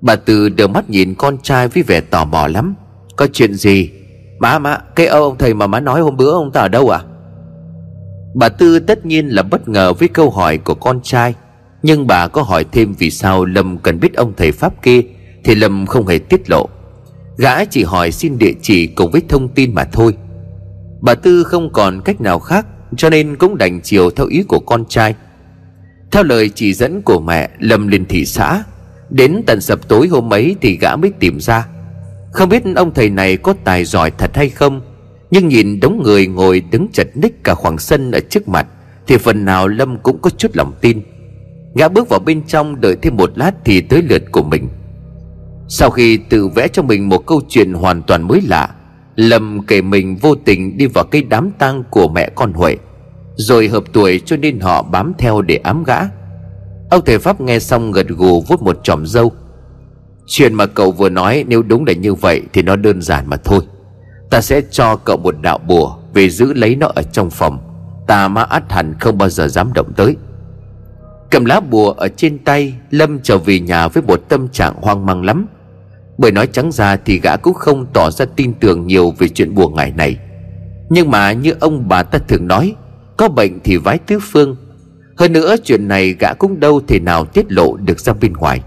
Bà Tư đưa mắt nhìn con trai với vẻ tò mò lắm. Có chuyện gì? Má, má, cái ông thầy mà má nói hôm bữa ông ta ở đâu à? Bà Tư tất nhiên là bất ngờ với câu hỏi của con trai. Nhưng bà có hỏi thêm vì sao Lâm cần biết ông thầy Pháp kia Thì Lâm không hề tiết lộ. Gã chỉ hỏi xin địa chỉ cùng với thông tin mà thôi. Bà Tư không còn cách nào khác Cho nên cũng đành chiều theo ý của con trai. Theo lời chỉ dẫn của mẹ Lâm lên thị xã. Đến tận sập tối hôm ấy thì gã mới tìm ra. Không biết ông thầy này có tài giỏi thật hay không, Nhưng nhìn đống người ngồi đứng chật ních cả khoảng sân ở trước mặt Thì phần nào Lâm cũng có chút lòng tin. Gã bước vào bên trong đợi thêm một lát thì tới lượt của mình. Sau khi tự vẽ cho mình một câu chuyện hoàn toàn mới lạ, Lâm kể mình vô tình đi vào cây đám tang của mẹ con Huệ, Rồi hợp tuổi cho nên họ bám theo để ám gã. Ông thầy Pháp nghe xong gật gù vuốt một chòm dâu Chuyện mà cậu vừa nói nếu đúng là như vậy Thì nó đơn giản mà thôi. Ta sẽ cho cậu một đạo bùa Về giữ lấy nó ở trong phòng. Ta ma át hẳn không bao giờ dám động tới. Cầm lá bùa ở trên tay, Lâm trở về nhà với một tâm trạng hoang mang lắm. Bởi nói trắng ra thì gã cũng không tỏ ra tin tưởng nhiều về chuyện bùa ngày này. Nhưng mà như ông bà ta thường nói, Có bệnh thì vái tứ phương hơn nữa chuyện này gã cũng đâu thể nào tiết lộ được ra bên ngoài.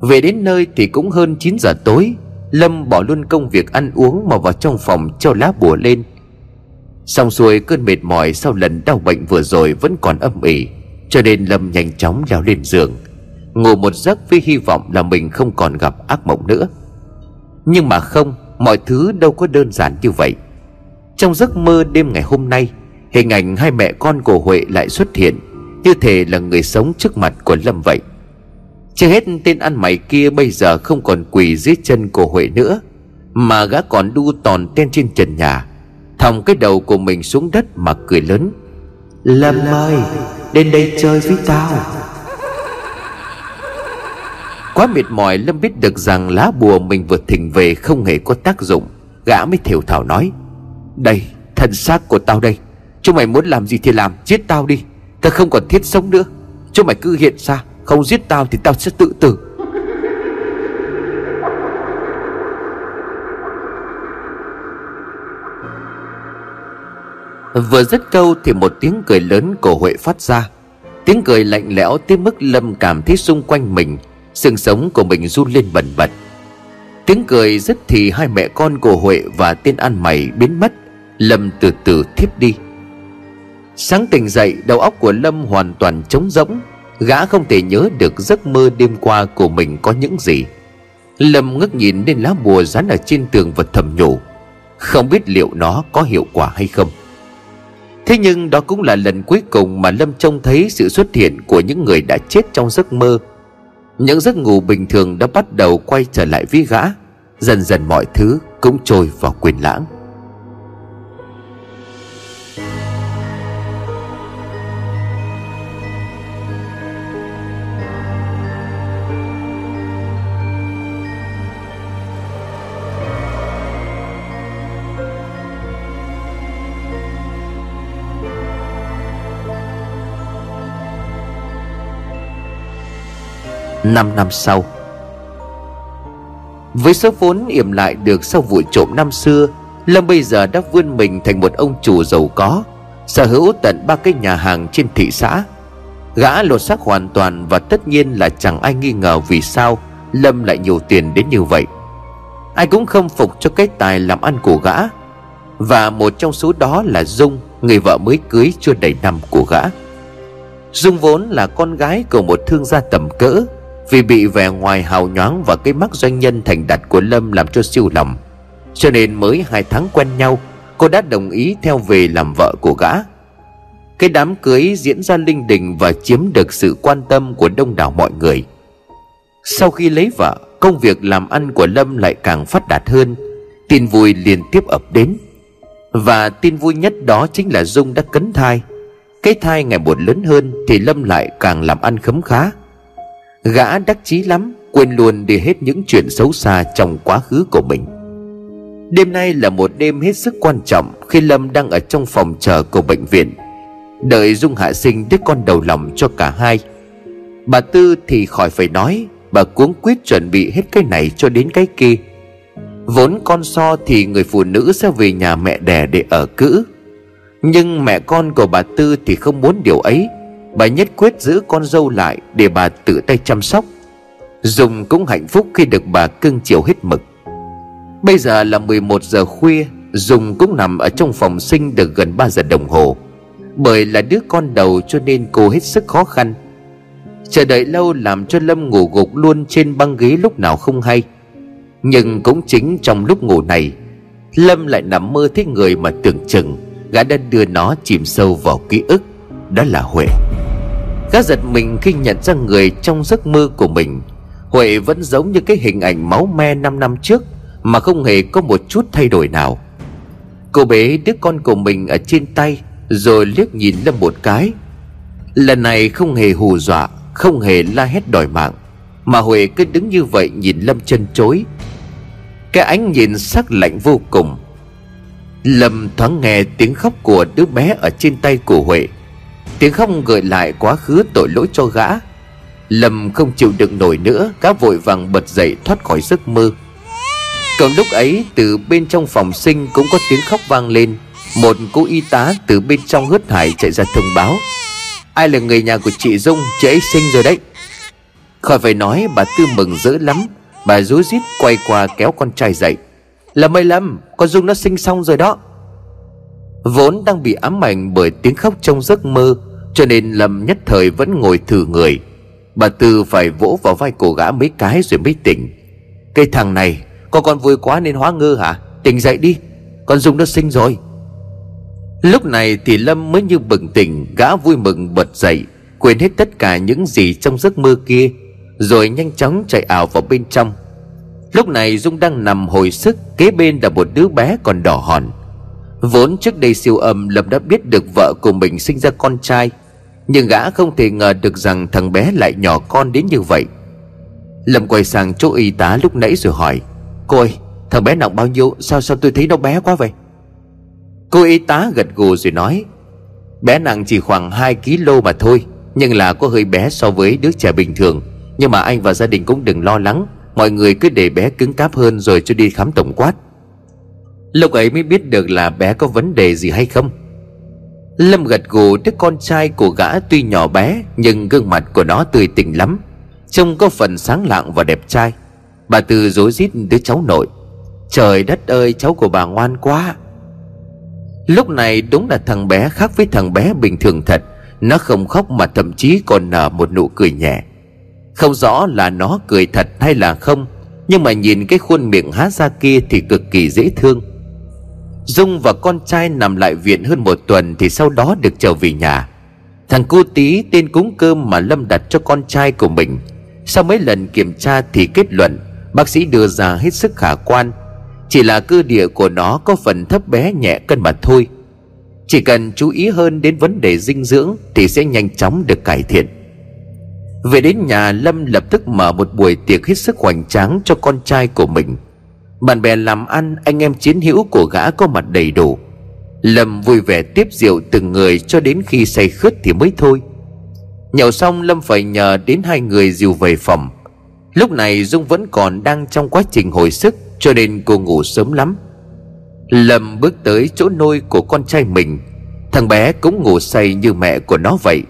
Về đến nơi thì cũng hơn 9 giờ tối, Lâm bỏ luôn công việc ăn uống mà vào trong phòng treo lá bùa lên. Xong xuôi cơn mệt mỏi sau lần đau bệnh vừa rồi vẫn còn âm ỉ, Cho nên Lâm nhanh chóng leo lên giường, Ngủ một giấc với hy vọng là mình không còn gặp ác mộng nữa. Nhưng mà không, Mọi thứ đâu có đơn giản như vậy. Trong giấc mơ đêm ngày hôm nay Hình ảnh hai mẹ con của Huệ lại xuất hiện, Như thể là người sống trước mặt của Lâm vậy. Chưa hết, tên ăn mày kia bây giờ không còn quỳ dưới chân của Huệ nữa, Mà gã còn đu tòn tên trên trần nhà, Thòng cái đầu của mình xuống đất mà cười lớn. Lâm ơi, Đến đây chơi với tao. Quá mệt mỏi, Lâm biết được rằng lá bùa mình vừa thỉnh về không hề có tác dụng, Gã mới thiểu thảo nói. Đây, thân xác của tao đây. Chúng mày muốn làm gì thì làm, Giết tao đi. Tao không còn thiết sống nữa. Chúng mày cứ hiện ra, Không giết tao thì tao sẽ tự tử. Vừa dứt câu thì một tiếng cười lớn của Huệ phát ra. Tiếng cười lạnh lẽo tới mức Lâm cảm thấy xung quanh mình, Xương sống của mình run lên bần bật. Tiếng cười rất thì hai mẹ con của Huệ và tên ăn mày biến mất. Lâm từ từ thiếp đi. Sáng tỉnh dậy, đầu óc của Lâm hoàn toàn trống rỗng. Gã không thể nhớ được giấc mơ đêm qua của mình có những gì. Lâm ngước nhìn lên lá bùa dán ở trên tường và thầm nhủ, Không biết liệu nó có hiệu quả hay không? Thế nhưng đó cũng là lần cuối cùng mà Lâm trông thấy sự xuất hiện của những người đã chết trong giấc mơ. Những giấc ngủ bình thường đã bắt đầu quay trở lại với gã. Dần dần mọi thứ cũng trôi vào quên lãng. Năm năm sau, Với số vốn yểm lại được sau vụ trộm năm xưa, Lâm bây giờ đã vươn mình thành một ông chủ giàu có, Sở hữu tận ba cái nhà hàng trên thị xã. Gã lột xác hoàn toàn và tất nhiên là chẳng ai nghi ngờ vì sao Lâm lại nhiều tiền đến như vậy. Ai cũng không phục cho cái tài làm ăn của gã, Và một trong số đó là Dung, Người vợ mới cưới chưa đầy năm của gã. Dung vốn là con gái của một thương gia tầm cỡ vì bị vẻ ngoài hào nhoáng và cái mắt doanh nhân thành đạt của Lâm làm cho siêu lòng. Cho nên mới hai tháng quen nhau, Cô đã đồng ý theo về làm vợ của gã. Cái đám cưới diễn ra linh đình và chiếm được sự quan tâm của đông đảo mọi người. Sau khi lấy vợ, Công việc làm ăn của Lâm lại càng phát đạt hơn. Tin vui liên tiếp ập đến. Và tin vui nhất đó chính là Dung đã cấn thai. Cái thai ngày một lớn hơn Thì Lâm lại càng làm ăn khấm khá. Gã đắc chí lắm, Quên luôn đi hết những chuyện xấu xa trong quá khứ của mình. Đêm nay là một đêm hết sức quan trọng Khi Lâm đang ở trong phòng chờ của bệnh viện. Đợi Dung hạ sinh đứa con đầu lòng cho cả hai. Bà Tư thì khỏi phải nói, Bà cuống quyết chuẩn bị hết cái này cho đến cái kia. Vốn con so thì người phụ nữ sẽ về nhà mẹ đẻ để ở cữ. Nhưng mẹ con của bà Tư thì không muốn điều ấy. Bà nhất quyết giữ con dâu lại Để bà tự tay chăm sóc. Dùng cũng hạnh phúc khi được bà cưng chiều hết mực. Bây giờ là 11 giờ khuya, Dùng cũng nằm ở trong phòng sinh được gần 3 giờ đồng hồ. Bởi là đứa con đầu cho nên cô hết sức khó khăn. Chờ đợi lâu làm cho Lâm ngủ gục luôn trên băng ghế lúc nào không hay. Nhưng cũng chính trong lúc ngủ này, Lâm lại nằm mơ thấy người mà tưởng chừng, Gã đã đưa nó chìm sâu vào ký ức, Đó là Huệ. Gã giật mình khi nhận ra người trong giấc mơ của mình. Huệ vẫn giống như cái hình ảnh máu me 5 năm trước, Mà không hề có một chút thay đổi nào. Cô bé đứa con của mình ở trên tay, Rồi liếc nhìn Lâm một cái. Lần này không hề hù dọa, Không hề la hét đòi mạng, Mà Huệ cứ đứng như vậy nhìn Lâm chân chối. Cái ánh nhìn sắc lạnh vô cùng. Lâm thoáng nghe tiếng khóc của đứa bé ở trên tay của Huệ. Tiếng khóc gợi lại quá khứ tội lỗi cho gã. Lâm không chịu đựng nổi nữa, Gã vội vàng bật dậy thoát khỏi giấc mơ. Còn lúc ấy, từ bên trong phòng sinh cũng có tiếng khóc vang lên. Một cô y tá từ bên trong hớt hải chạy ra thông báo. Ai là người nhà của chị Dung? Chị ấy sinh rồi đấy. Khỏi phải nói, bà Tư mừng rỡ lắm. Bà rối rít quay qua kéo con trai dậy. Là mây Lâm Con Dung nó sinh xong rồi đó. Vốn đang bị ám ảnh bởi tiếng khóc trong giấc mơ cho nên Lâm nhất thời vẫn ngồi thử người. Bà Tư phải vỗ vào vai cổ gã mấy cái rồi mới tỉnh. Cây thằng này Con con vui quá nên hóa ngơ hả? Tỉnh dậy đi, Con Dung nó sinh rồi. Lúc này thì Lâm mới như bừng tỉnh, Gã vui mừng bật dậy, Quên hết tất cả những gì trong giấc mơ kia, Rồi nhanh chóng chạy ảo vào bên trong. Lúc này Dung đang nằm hồi sức, Kế bên là một đứa bé còn đỏ hòn. Vốn trước đây siêu âm, Lâm đã biết được vợ của mình sinh ra con trai nhưng gã không thể ngờ được rằng thằng bé lại nhỏ con đến như vậy. Lâm quay sang chỗ y tá lúc nãy rồi hỏi, Cô ơi, thằng bé nặng bao nhiêu? Sao sao tôi thấy nó bé quá vậy? Cô y tá gật gù rồi nói, Bé nặng chỉ khoảng 2 kg mà thôi, Nhưng là có hơi bé so với đứa trẻ bình thường. Nhưng mà anh và gia đình cũng đừng lo lắng, Mọi người cứ để bé cứng cáp hơn rồi cho đi khám tổng quát. Lúc ấy mới biết được là bé có vấn đề gì hay không. Lâm gật gù đứa con trai của gã tuy nhỏ bé, Nhưng gương mặt của nó tươi tỉnh lắm. Trông có phần sáng lạng và đẹp trai. Bà Tư dối rít đứa cháu nội. Trời đất ơi, cháu của bà ngoan quá. Lúc này đúng là thằng bé khác với thằng bé bình thường thật. Nó không khóc mà thậm chí còn nở một nụ cười nhẹ. Không rõ là nó cười thật hay là không, Nhưng mà nhìn cái khuôn miệng há ra kia thì cực kỳ dễ thương. Dung và con trai nằm lại viện hơn một tuần Thì sau đó được trở về nhà. Thằng cu tí tên cúng cơm mà Lâm đặt cho con trai của mình. Sau mấy lần kiểm tra thì kết luận, Bác sĩ đưa ra hết sức khả quan. Chỉ là cơ địa của nó có phần thấp bé nhẹ cân mà thôi. Chỉ cần chú ý hơn đến vấn đề dinh dưỡng Thì sẽ nhanh chóng được cải thiện. Về đến nhà, Lâm lập tức mở một buổi tiệc hết sức hoành tráng cho con trai của mình bạn bè làm ăn, anh em chiến hữu của gã có mặt đầy đủ. Lâm vui vẻ tiếp rượu từng người cho đến khi say khướt thì mới thôi. Nhậu xong, Lâm phải nhờ đến hai người dìu về phòng. Lúc này Dung vẫn còn đang trong quá trình hồi sức, Cho nên cô ngủ sớm lắm. Lâm bước tới chỗ nôi của con trai mình. Thằng bé cũng ngủ say như mẹ của nó vậy.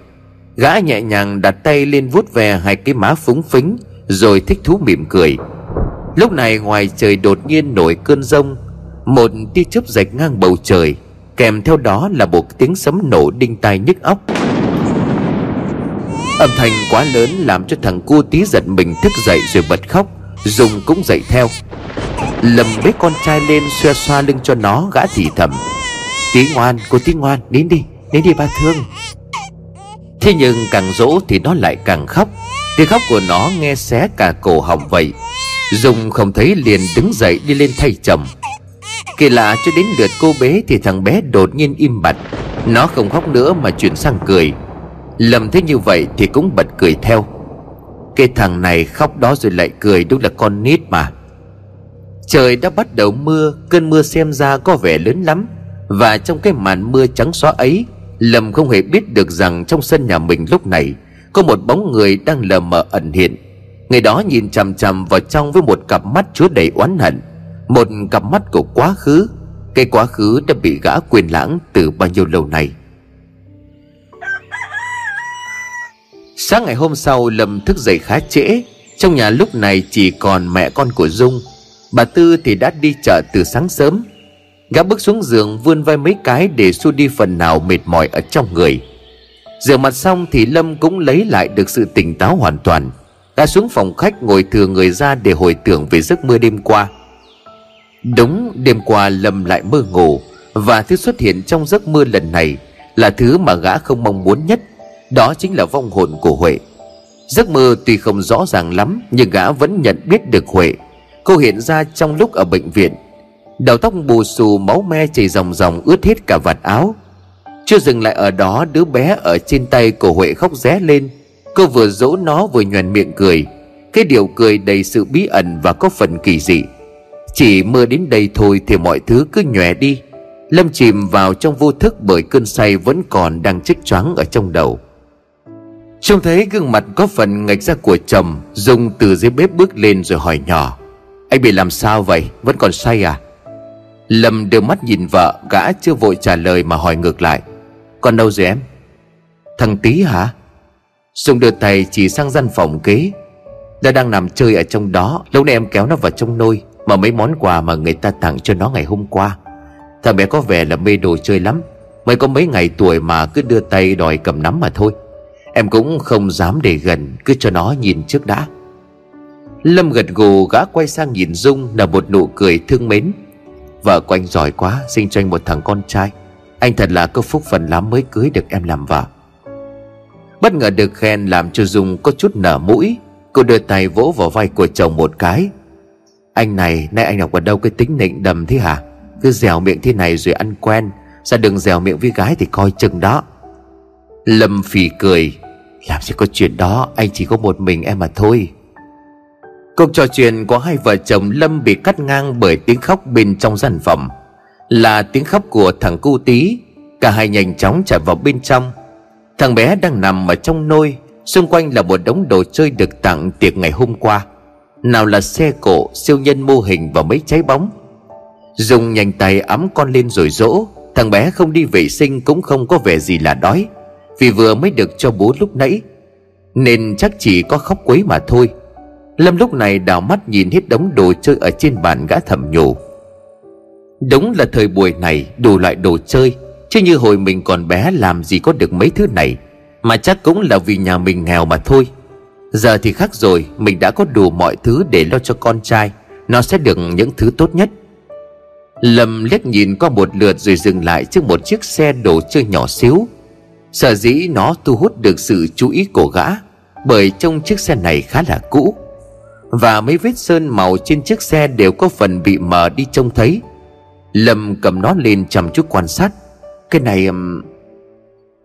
Gã nhẹ nhàng đặt tay lên vuốt ve hai cái má phúng phính, Rồi thích thú mỉm cười. Lúc này ngoài trời đột nhiên nổi cơn rông Một tia chớp rạch ngang bầu trời Kèm theo đó là một tiếng sấm nổ đinh tai nhức óc. Âm thanh quá lớn làm cho thằng cu tí giật mình thức dậy rồi bật khóc Dùng cũng dậy theo. Lầm bế con trai lên xoa xoa lưng cho nó gã thì thầm. Tí ngoan, cô tí ngoan, đến đi, đến đi ba thương. Thế nhưng càng dỗ thì nó lại càng khóc. Tiếng khóc của nó nghe xé cả cổ họng vậy. Dung không thấy liền đứng dậy đi lên thay chồng. Kỳ lạ cho đến lượt cô bé Thì thằng bé đột nhiên im bặt. Nó không khóc nữa mà chuyển sang cười. Lầm thế như vậy thì cũng bật cười theo. Cái thằng này khóc đó rồi lại cười Đúng là con nít mà. Trời đã bắt đầu mưa, Cơn mưa xem ra có vẻ lớn lắm. Và trong cái màn mưa trắng xóa ấy lầm không hề biết được rằng Trong sân nhà mình lúc này Có một bóng người đang lờ mờ ẩn hiện. Người đó nhìn chằm chằm vào trong với một cặp mắt chứa đầy oán hận, Một cặp mắt của quá khứ. Cái quá khứ đã bị gã quên lãng từ bao nhiêu lâu nay. Sáng ngày hôm sau, Lâm thức dậy khá trễ. Trong nhà lúc này chỉ còn mẹ con của Dung. Bà Tư thì đã đi chợ từ sáng sớm. Gã bước xuống giường vươn vai mấy cái để xua đi phần nào mệt mỏi ở trong người. Rửa mặt xong thì Lâm cũng lấy lại được sự tỉnh táo hoàn toàn đã xuống phòng khách ngồi thừa người ra để hồi tưởng về giấc mơ đêm qua. Đúng đêm qua Lâm lại mơ ngủ, Và thứ xuất hiện trong giấc mơ lần này Là thứ mà gã không mong muốn nhất, Đó chính là vong hồn của Huệ. Giấc mơ tuy không rõ ràng lắm, Nhưng gã vẫn nhận biết được Huệ. Cô hiện ra trong lúc ở bệnh viện. Đầu tóc bù xù, máu me chảy ròng ròng, ướt hết cả vạt áo. Chưa dừng lại ở đó, đứa bé ở trên tay của Huệ khóc ré lên. Cô vừa dỗ nó vừa nhoèn miệng cười. Cái điều cười đầy sự bí ẩn và có phần kỳ dị. Chỉ mơ đến đây thôi thì mọi thứ cứ nhòe đi. Lâm chìm vào trong vô thức bởi cơn say vẫn còn đang chích choáng ở trong đầu. Trông thấy gương mặt có phần ngạch ra của chồng, Dung từ dưới bếp bước lên rồi hỏi nhỏ, Anh bị làm sao vậy? Vẫn còn say à? Lâm đưa mắt nhìn vợ, Gã chưa vội trả lời mà hỏi ngược lại, Còn đâu rồi em? Thằng tí hả? Dung đưa tay chỉ sang gian phòng kế Nó đang nằm chơi ở trong đó. Lâu nay em kéo nó vào trong nôi, Mà mấy món quà mà người ta tặng cho nó ngày hôm qua. Thằng bé có vẻ là mê đồ chơi lắm. Mới có mấy ngày tuổi mà cứ đưa tay đòi cầm nắm mà thôi. Em cũng không dám để gần, Cứ cho nó nhìn trước đã. Lâm gật gù gã quay sang nhìn Dung Là một nụ cười thương mến. Vợ của anh giỏi quá Sinh cho anh một thằng con trai. Anh thật là có phúc phần lắm mới cưới được em làm vợ. Bất ngờ được khen làm cho Dung có chút nở mũi, Cô đưa tay vỗ vào vai của chồng một cái. Anh này, nay anh học ở đâu cái tính nịnh đầm thế hả? Cứ dẻo miệng thế này rồi ăn quen Sao đừng dẻo miệng với gái thì coi chừng đó. Lâm phì cười, Làm gì có chuyện đó, Anh chỉ có một mình em mà thôi. Cuộc trò chuyện của hai vợ chồng Lâm bị cắt ngang bởi tiếng khóc bên trong gian phòng. Là tiếng khóc của thằng cu tí Cả hai nhanh chóng chạy vào bên trong Thằng bé đang nằm ở trong nôi Xung quanh là một đống đồ chơi được tặng tiệc ngày hôm qua. Nào là xe cổ, siêu nhân mô hình và mấy trái bóng. Dùng nhanh tay ấm con lên rồi dỗ. Thằng bé không đi vệ sinh cũng không có vẻ gì là đói. Vì vừa mới được cho bố lúc nãy. Nên chắc chỉ có khóc quấy mà thôi. Lâm lúc này đảo mắt nhìn hết đống đồ chơi ở trên bàn gã thầm nhủ. Đúng là thời buổi này đủ loại đồ chơi. Chứ như hồi mình còn bé, làm gì có được mấy thứ này. Mà chắc cũng là vì nhà mình nghèo mà thôi. Giờ thì khác rồi, Mình đã có đủ mọi thứ để lo cho con trai. Nó sẽ được những thứ tốt nhất. Lâm liếc nhìn qua một lượt rồi dừng lại trước một chiếc xe đồ chơi nhỏ xíu. Sở dĩ nó thu hút được sự chú ý của gã, Bởi trong chiếc xe này khá là cũ. Và mấy vết sơn màu trên chiếc xe đều có phần bị mờ đi trông thấy. Lâm cầm nó lên chăm chút quan sát. Cái này um...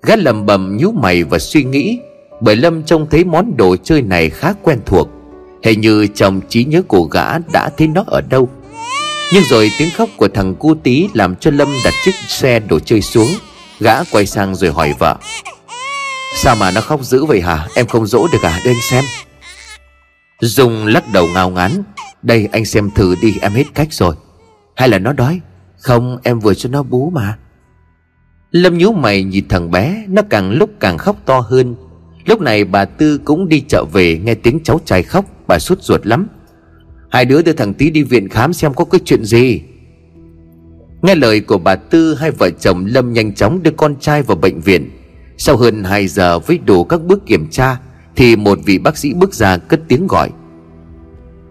Gã lầm bầm nhíu mày và suy nghĩ, Bởi Lâm trông thấy món đồ chơi này khá quen thuộc. Hình như trong trí nhớ của gã đã thấy nó ở đâu. Nhưng rồi tiếng khóc của thằng cu tí Làm cho Lâm đặt chiếc xe đồ chơi xuống. Gã quay sang rồi hỏi vợ. Sao mà nó khóc dữ vậy hả? Em không dỗ được à? Để anh xem. Dung lắc đầu ngao ngán. Đây, anh xem thử đi, em hết cách rồi. Hay là nó đói? Không, em vừa cho nó bú mà. Lâm nhíu mày nhìn thằng bé, Nó càng lúc càng khóc to hơn. Lúc này bà Tư cũng đi chợ về, Nghe tiếng cháu trai khóc, Bà sốt ruột lắm. Hai đứa đưa thằng tí đi viện khám xem có cái chuyện gì. Nghe lời của bà Tư, Hai vợ chồng Lâm nhanh chóng đưa con trai vào bệnh viện. Sau hơn 2 giờ với đủ các bước kiểm tra, Thì một vị bác sĩ bước ra cất tiếng gọi.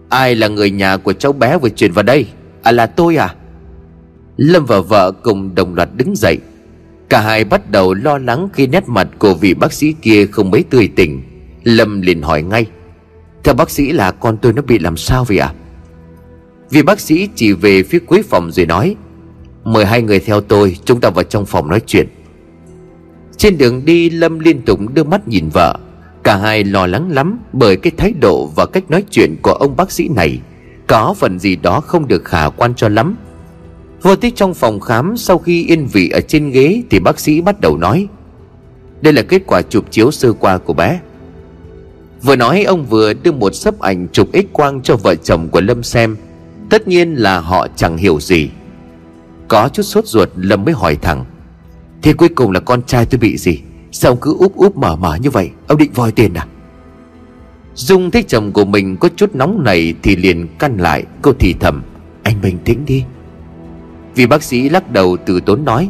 Ai là người nhà của cháu bé vừa chuyển vào đây? À là tôi à? Lâm và vợ cùng đồng loạt đứng dậy. Cả hai bắt đầu lo lắng khi nét mặt của vị bác sĩ kia không mấy tươi tỉnh. Lâm liền hỏi ngay, theo bác sĩ là con tôi nó bị làm sao vậy ạ? À? Vị bác sĩ chỉ về phía cuối phòng rồi nói, Mời hai người theo tôi, Chúng ta vào trong phòng nói chuyện. Trên đường đi, Lâm liên tục đưa mắt nhìn vợ. Cả hai lo lắng lắm Bởi cái thái độ và cách nói chuyện của ông bác sĩ này. Có phần gì đó không được khả quan cho lắm. Vô tới trong phòng khám, Sau khi yên vị ở trên ghế Thì bác sĩ bắt đầu nói, Đây là kết quả chụp chiếu sơ qua của bé. Vừa nói, ông vừa đưa một sấp ảnh chụp x quang cho vợ chồng của Lâm xem. Tất nhiên là họ chẳng hiểu gì. Có chút sốt ruột, Lâm mới hỏi thẳng, Thế cuối cùng là con trai tôi bị gì? Sao ông cứ úp úp mở mở như vậy? Ông định vòi tiền à? Dung thấy chồng của mình có chút nóng này Thì liền căn lại, cô thì thầm, Anh bình tĩnh đi vì bác sĩ lắc đầu từ tốn nói,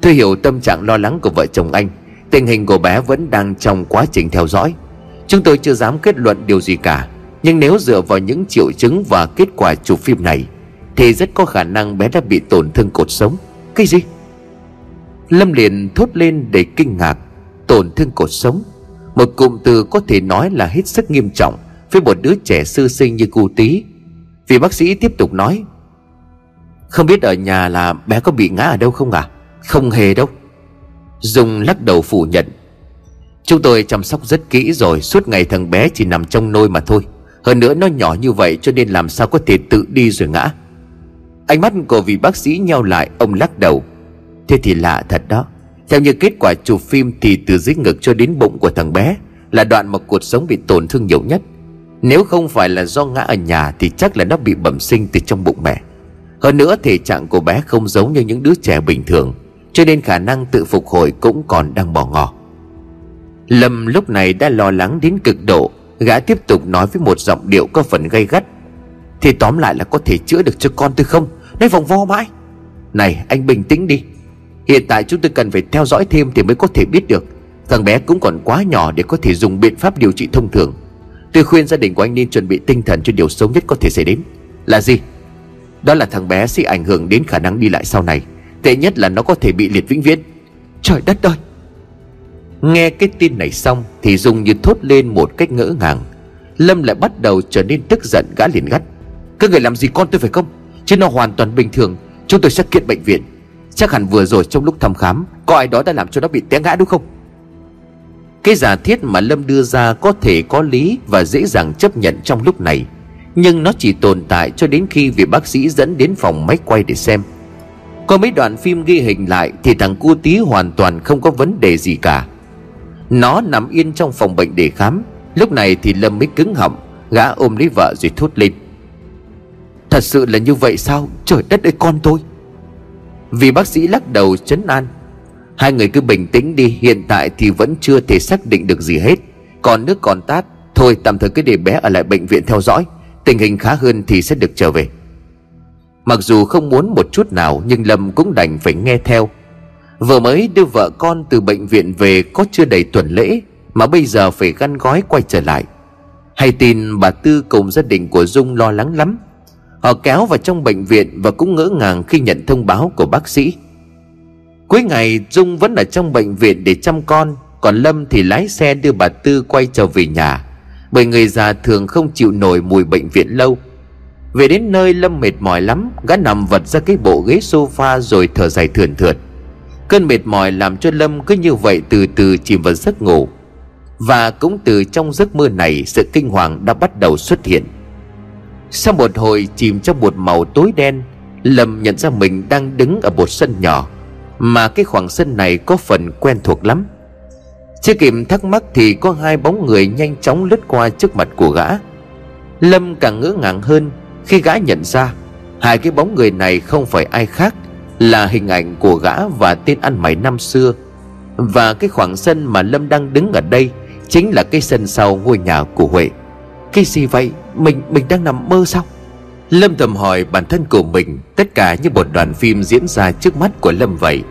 Tôi hiểu tâm trạng lo lắng của vợ chồng anh, Tình hình của bé vẫn đang trong quá trình theo dõi. Chúng tôi chưa dám kết luận điều gì cả, Nhưng nếu dựa vào những triệu chứng và kết quả chụp phim này, Thì rất có khả năng bé đã bị tổn thương cột sống. Cái gì? Lâm liền thốt lên để kinh ngạc, Tổn thương cột sống? Một cụm từ có thể nói là hết sức nghiêm trọng Với một đứa trẻ sơ sinh như cu tí. Vì bác sĩ tiếp tục nói không biết ở nhà là bé có bị ngã ở đâu không à Không hề đâu. Dung lắc đầu phủ nhận. Chúng tôi chăm sóc rất kỹ rồi, Suốt ngày thằng bé chỉ nằm trong nôi mà thôi. Hơn nữa nó nhỏ như vậy cho nên làm sao có thể tự đi rồi ngã. Ánh mắt của vị bác sĩ nheo lại, Ông lắc đầu. Thế thì lạ thật đó. Theo như kết quả chụp phim Thì từ dưới ngực cho đến bụng của thằng bé Là đoạn mà cuộc sống bị tổn thương nhiều nhất. Nếu không phải là do ngã ở nhà Thì chắc là nó bị bẩm sinh từ trong bụng mẹ. Hơn nữa thể trạng của bé không giống như những đứa trẻ bình thường, Cho nên khả năng tự phục hồi cũng còn đang bỏ ngỏ. Lâm lúc này đã lo lắng đến cực độ, Gã tiếp tục nói với một giọng điệu có phần gay gắt. Thì tóm lại là có thể chữa được cho con tôi không? Nói vòng vo mãi. Này, anh bình tĩnh đi. Hiện tại chúng tôi cần phải theo dõi thêm thì mới có thể biết được. Thằng bé cũng còn quá nhỏ để có thể dùng biện pháp điều trị thông thường. Tôi khuyên gia đình của anh nên chuẩn bị tinh thần cho điều xấu nhất có thể xảy đến. Là gì? Đó là thằng bé sẽ ảnh hưởng đến khả năng đi lại sau này. Tệ nhất là nó có thể bị liệt vĩnh viễn. Trời đất ơi! Nghe cái tin này xong Thì Dung như thốt lên một cách ngỡ ngàng. Lâm lại bắt đầu trở nên tức giận gã liền gắt Các người làm gì con tôi phải không? Chứ nó hoàn toàn bình thường. Chúng tôi sẽ kiện bệnh viện. Chắc hẳn vừa rồi trong lúc thăm khám, Có ai đó đã làm cho nó bị té ngã đúng không? Cái giả thiết mà Lâm đưa ra Có thể có lý và dễ dàng chấp nhận trong lúc này. Nhưng nó chỉ tồn tại cho đến khi vị bác sĩ dẫn đến phòng máy quay để xem. Có mấy đoạn phim ghi hình lại Thì thằng cu tí hoàn toàn không có vấn đề gì cả. Nó nằm yên trong phòng bệnh để khám. Lúc này thì Lâm mới cứng họng, Gã ôm lấy vợ rồi thốt lên. Thật sự là như vậy sao? Trời đất ơi con tôi! Vì bác sĩ lắc đầu chấn an. Hai người cứ bình tĩnh đi, Hiện tại thì vẫn chưa thể xác định được gì hết. Còn nước còn tát. Thôi tạm thời cứ để bé ở lại bệnh viện theo dõi. Tình hình khá hơn thì sẽ được trở về. Mặc dù không muốn một chút nào, Nhưng Lâm cũng đành phải nghe theo. Vừa mới đưa vợ con từ bệnh viện về Có chưa đầy tuần lễ, Mà bây giờ phải găn gói quay trở lại. Hay tin bà Tư cùng gia đình của Dung lo lắng lắm. Họ kéo vào trong bệnh viện Và cũng ngỡ ngàng khi nhận thông báo của bác sĩ. Cuối ngày, Dung vẫn ở trong bệnh viện để chăm con, Còn Lâm thì lái xe đưa bà Tư quay trở về nhà. Bởi người già thường không chịu nổi mùi bệnh viện lâu. Về đến nơi Lâm mệt mỏi lắm, Gã nằm vật ra cái bộ ghế sofa rồi thở dài thườn thượt. Cơn mệt mỏi làm cho Lâm cứ như vậy từ từ chìm vào giấc ngủ. Và cũng từ trong giấc mơ này, Sự kinh hoàng đã bắt đầu xuất hiện. Sau một hồi chìm trong một màu tối đen, Lâm nhận ra mình đang đứng ở một sân nhỏ, Mà cái khoảng sân này có phần quen thuộc lắm. Chưa kịp thắc mắc thì có hai bóng người nhanh chóng lướt qua trước mặt của gã. Lâm càng ngỡ ngàng hơn khi gã nhận ra Hai cái bóng người này không phải ai khác Là hình ảnh của gã và tên ăn mày năm xưa. Và cái khoảng sân mà Lâm đang đứng ở đây Chính là cái sân sau ngôi nhà của Huệ. Cái gì vậy? Mình mình đang nằm mơ sao? Lâm thầm hỏi bản thân của mình, Tất cả như một đoàn phim diễn ra trước mắt của Lâm vậy.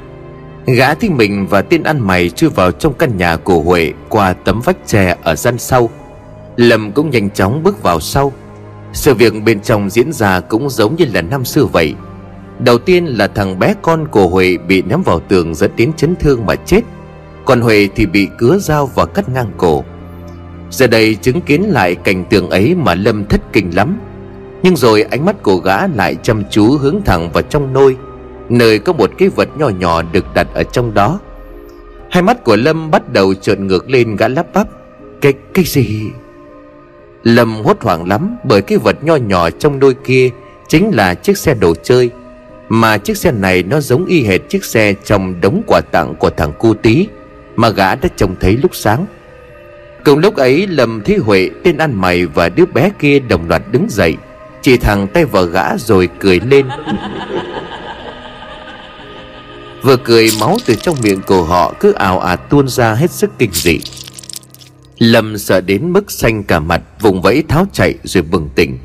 Gã thấy mình và tên ăn mày chui vào trong căn nhà của Huệ Qua tấm vách tre ở gian sau. Lâm cũng nhanh chóng bước vào sau. Sự việc bên trong diễn ra cũng giống như là năm xưa vậy. Đầu tiên là thằng bé con của Huệ bị ném vào tường dẫn đến chấn thương mà chết. Còn Huệ thì bị cứa dao và cắt ngang cổ. Giờ đây chứng kiến lại cảnh tượng ấy mà Lâm thất kinh lắm. Nhưng rồi ánh mắt của gã lại chăm chú hướng thẳng vào trong nôi. Nơi có một cái vật nhỏ nhỏ được đặt ở trong đó. Hai mắt của Lâm bắt đầu trợn ngược lên gã lắp bắp. Cái, cái gì? Lâm hốt hoảng lắm bởi cái vật nho nhỏ trong đôi kia Chính là chiếc xe đồ chơi Mà chiếc xe này nó giống y hệt chiếc xe trong đống quà tặng của thằng cu tí Mà gã đã trông thấy lúc sáng. Cùng lúc ấy Lâm Thí Huệ Tên ăn mày và đứa bé kia đồng loạt đứng dậy Chỉ thẳng tay vào gã rồi cười lên. Vừa cười, máu từ trong miệng của họ Cứ ào ạt tuôn ra hết sức kinh dị. Lâm sợ đến mức xanh cả mặt, Vùng vẫy tháo chạy rồi bừng tỉnh.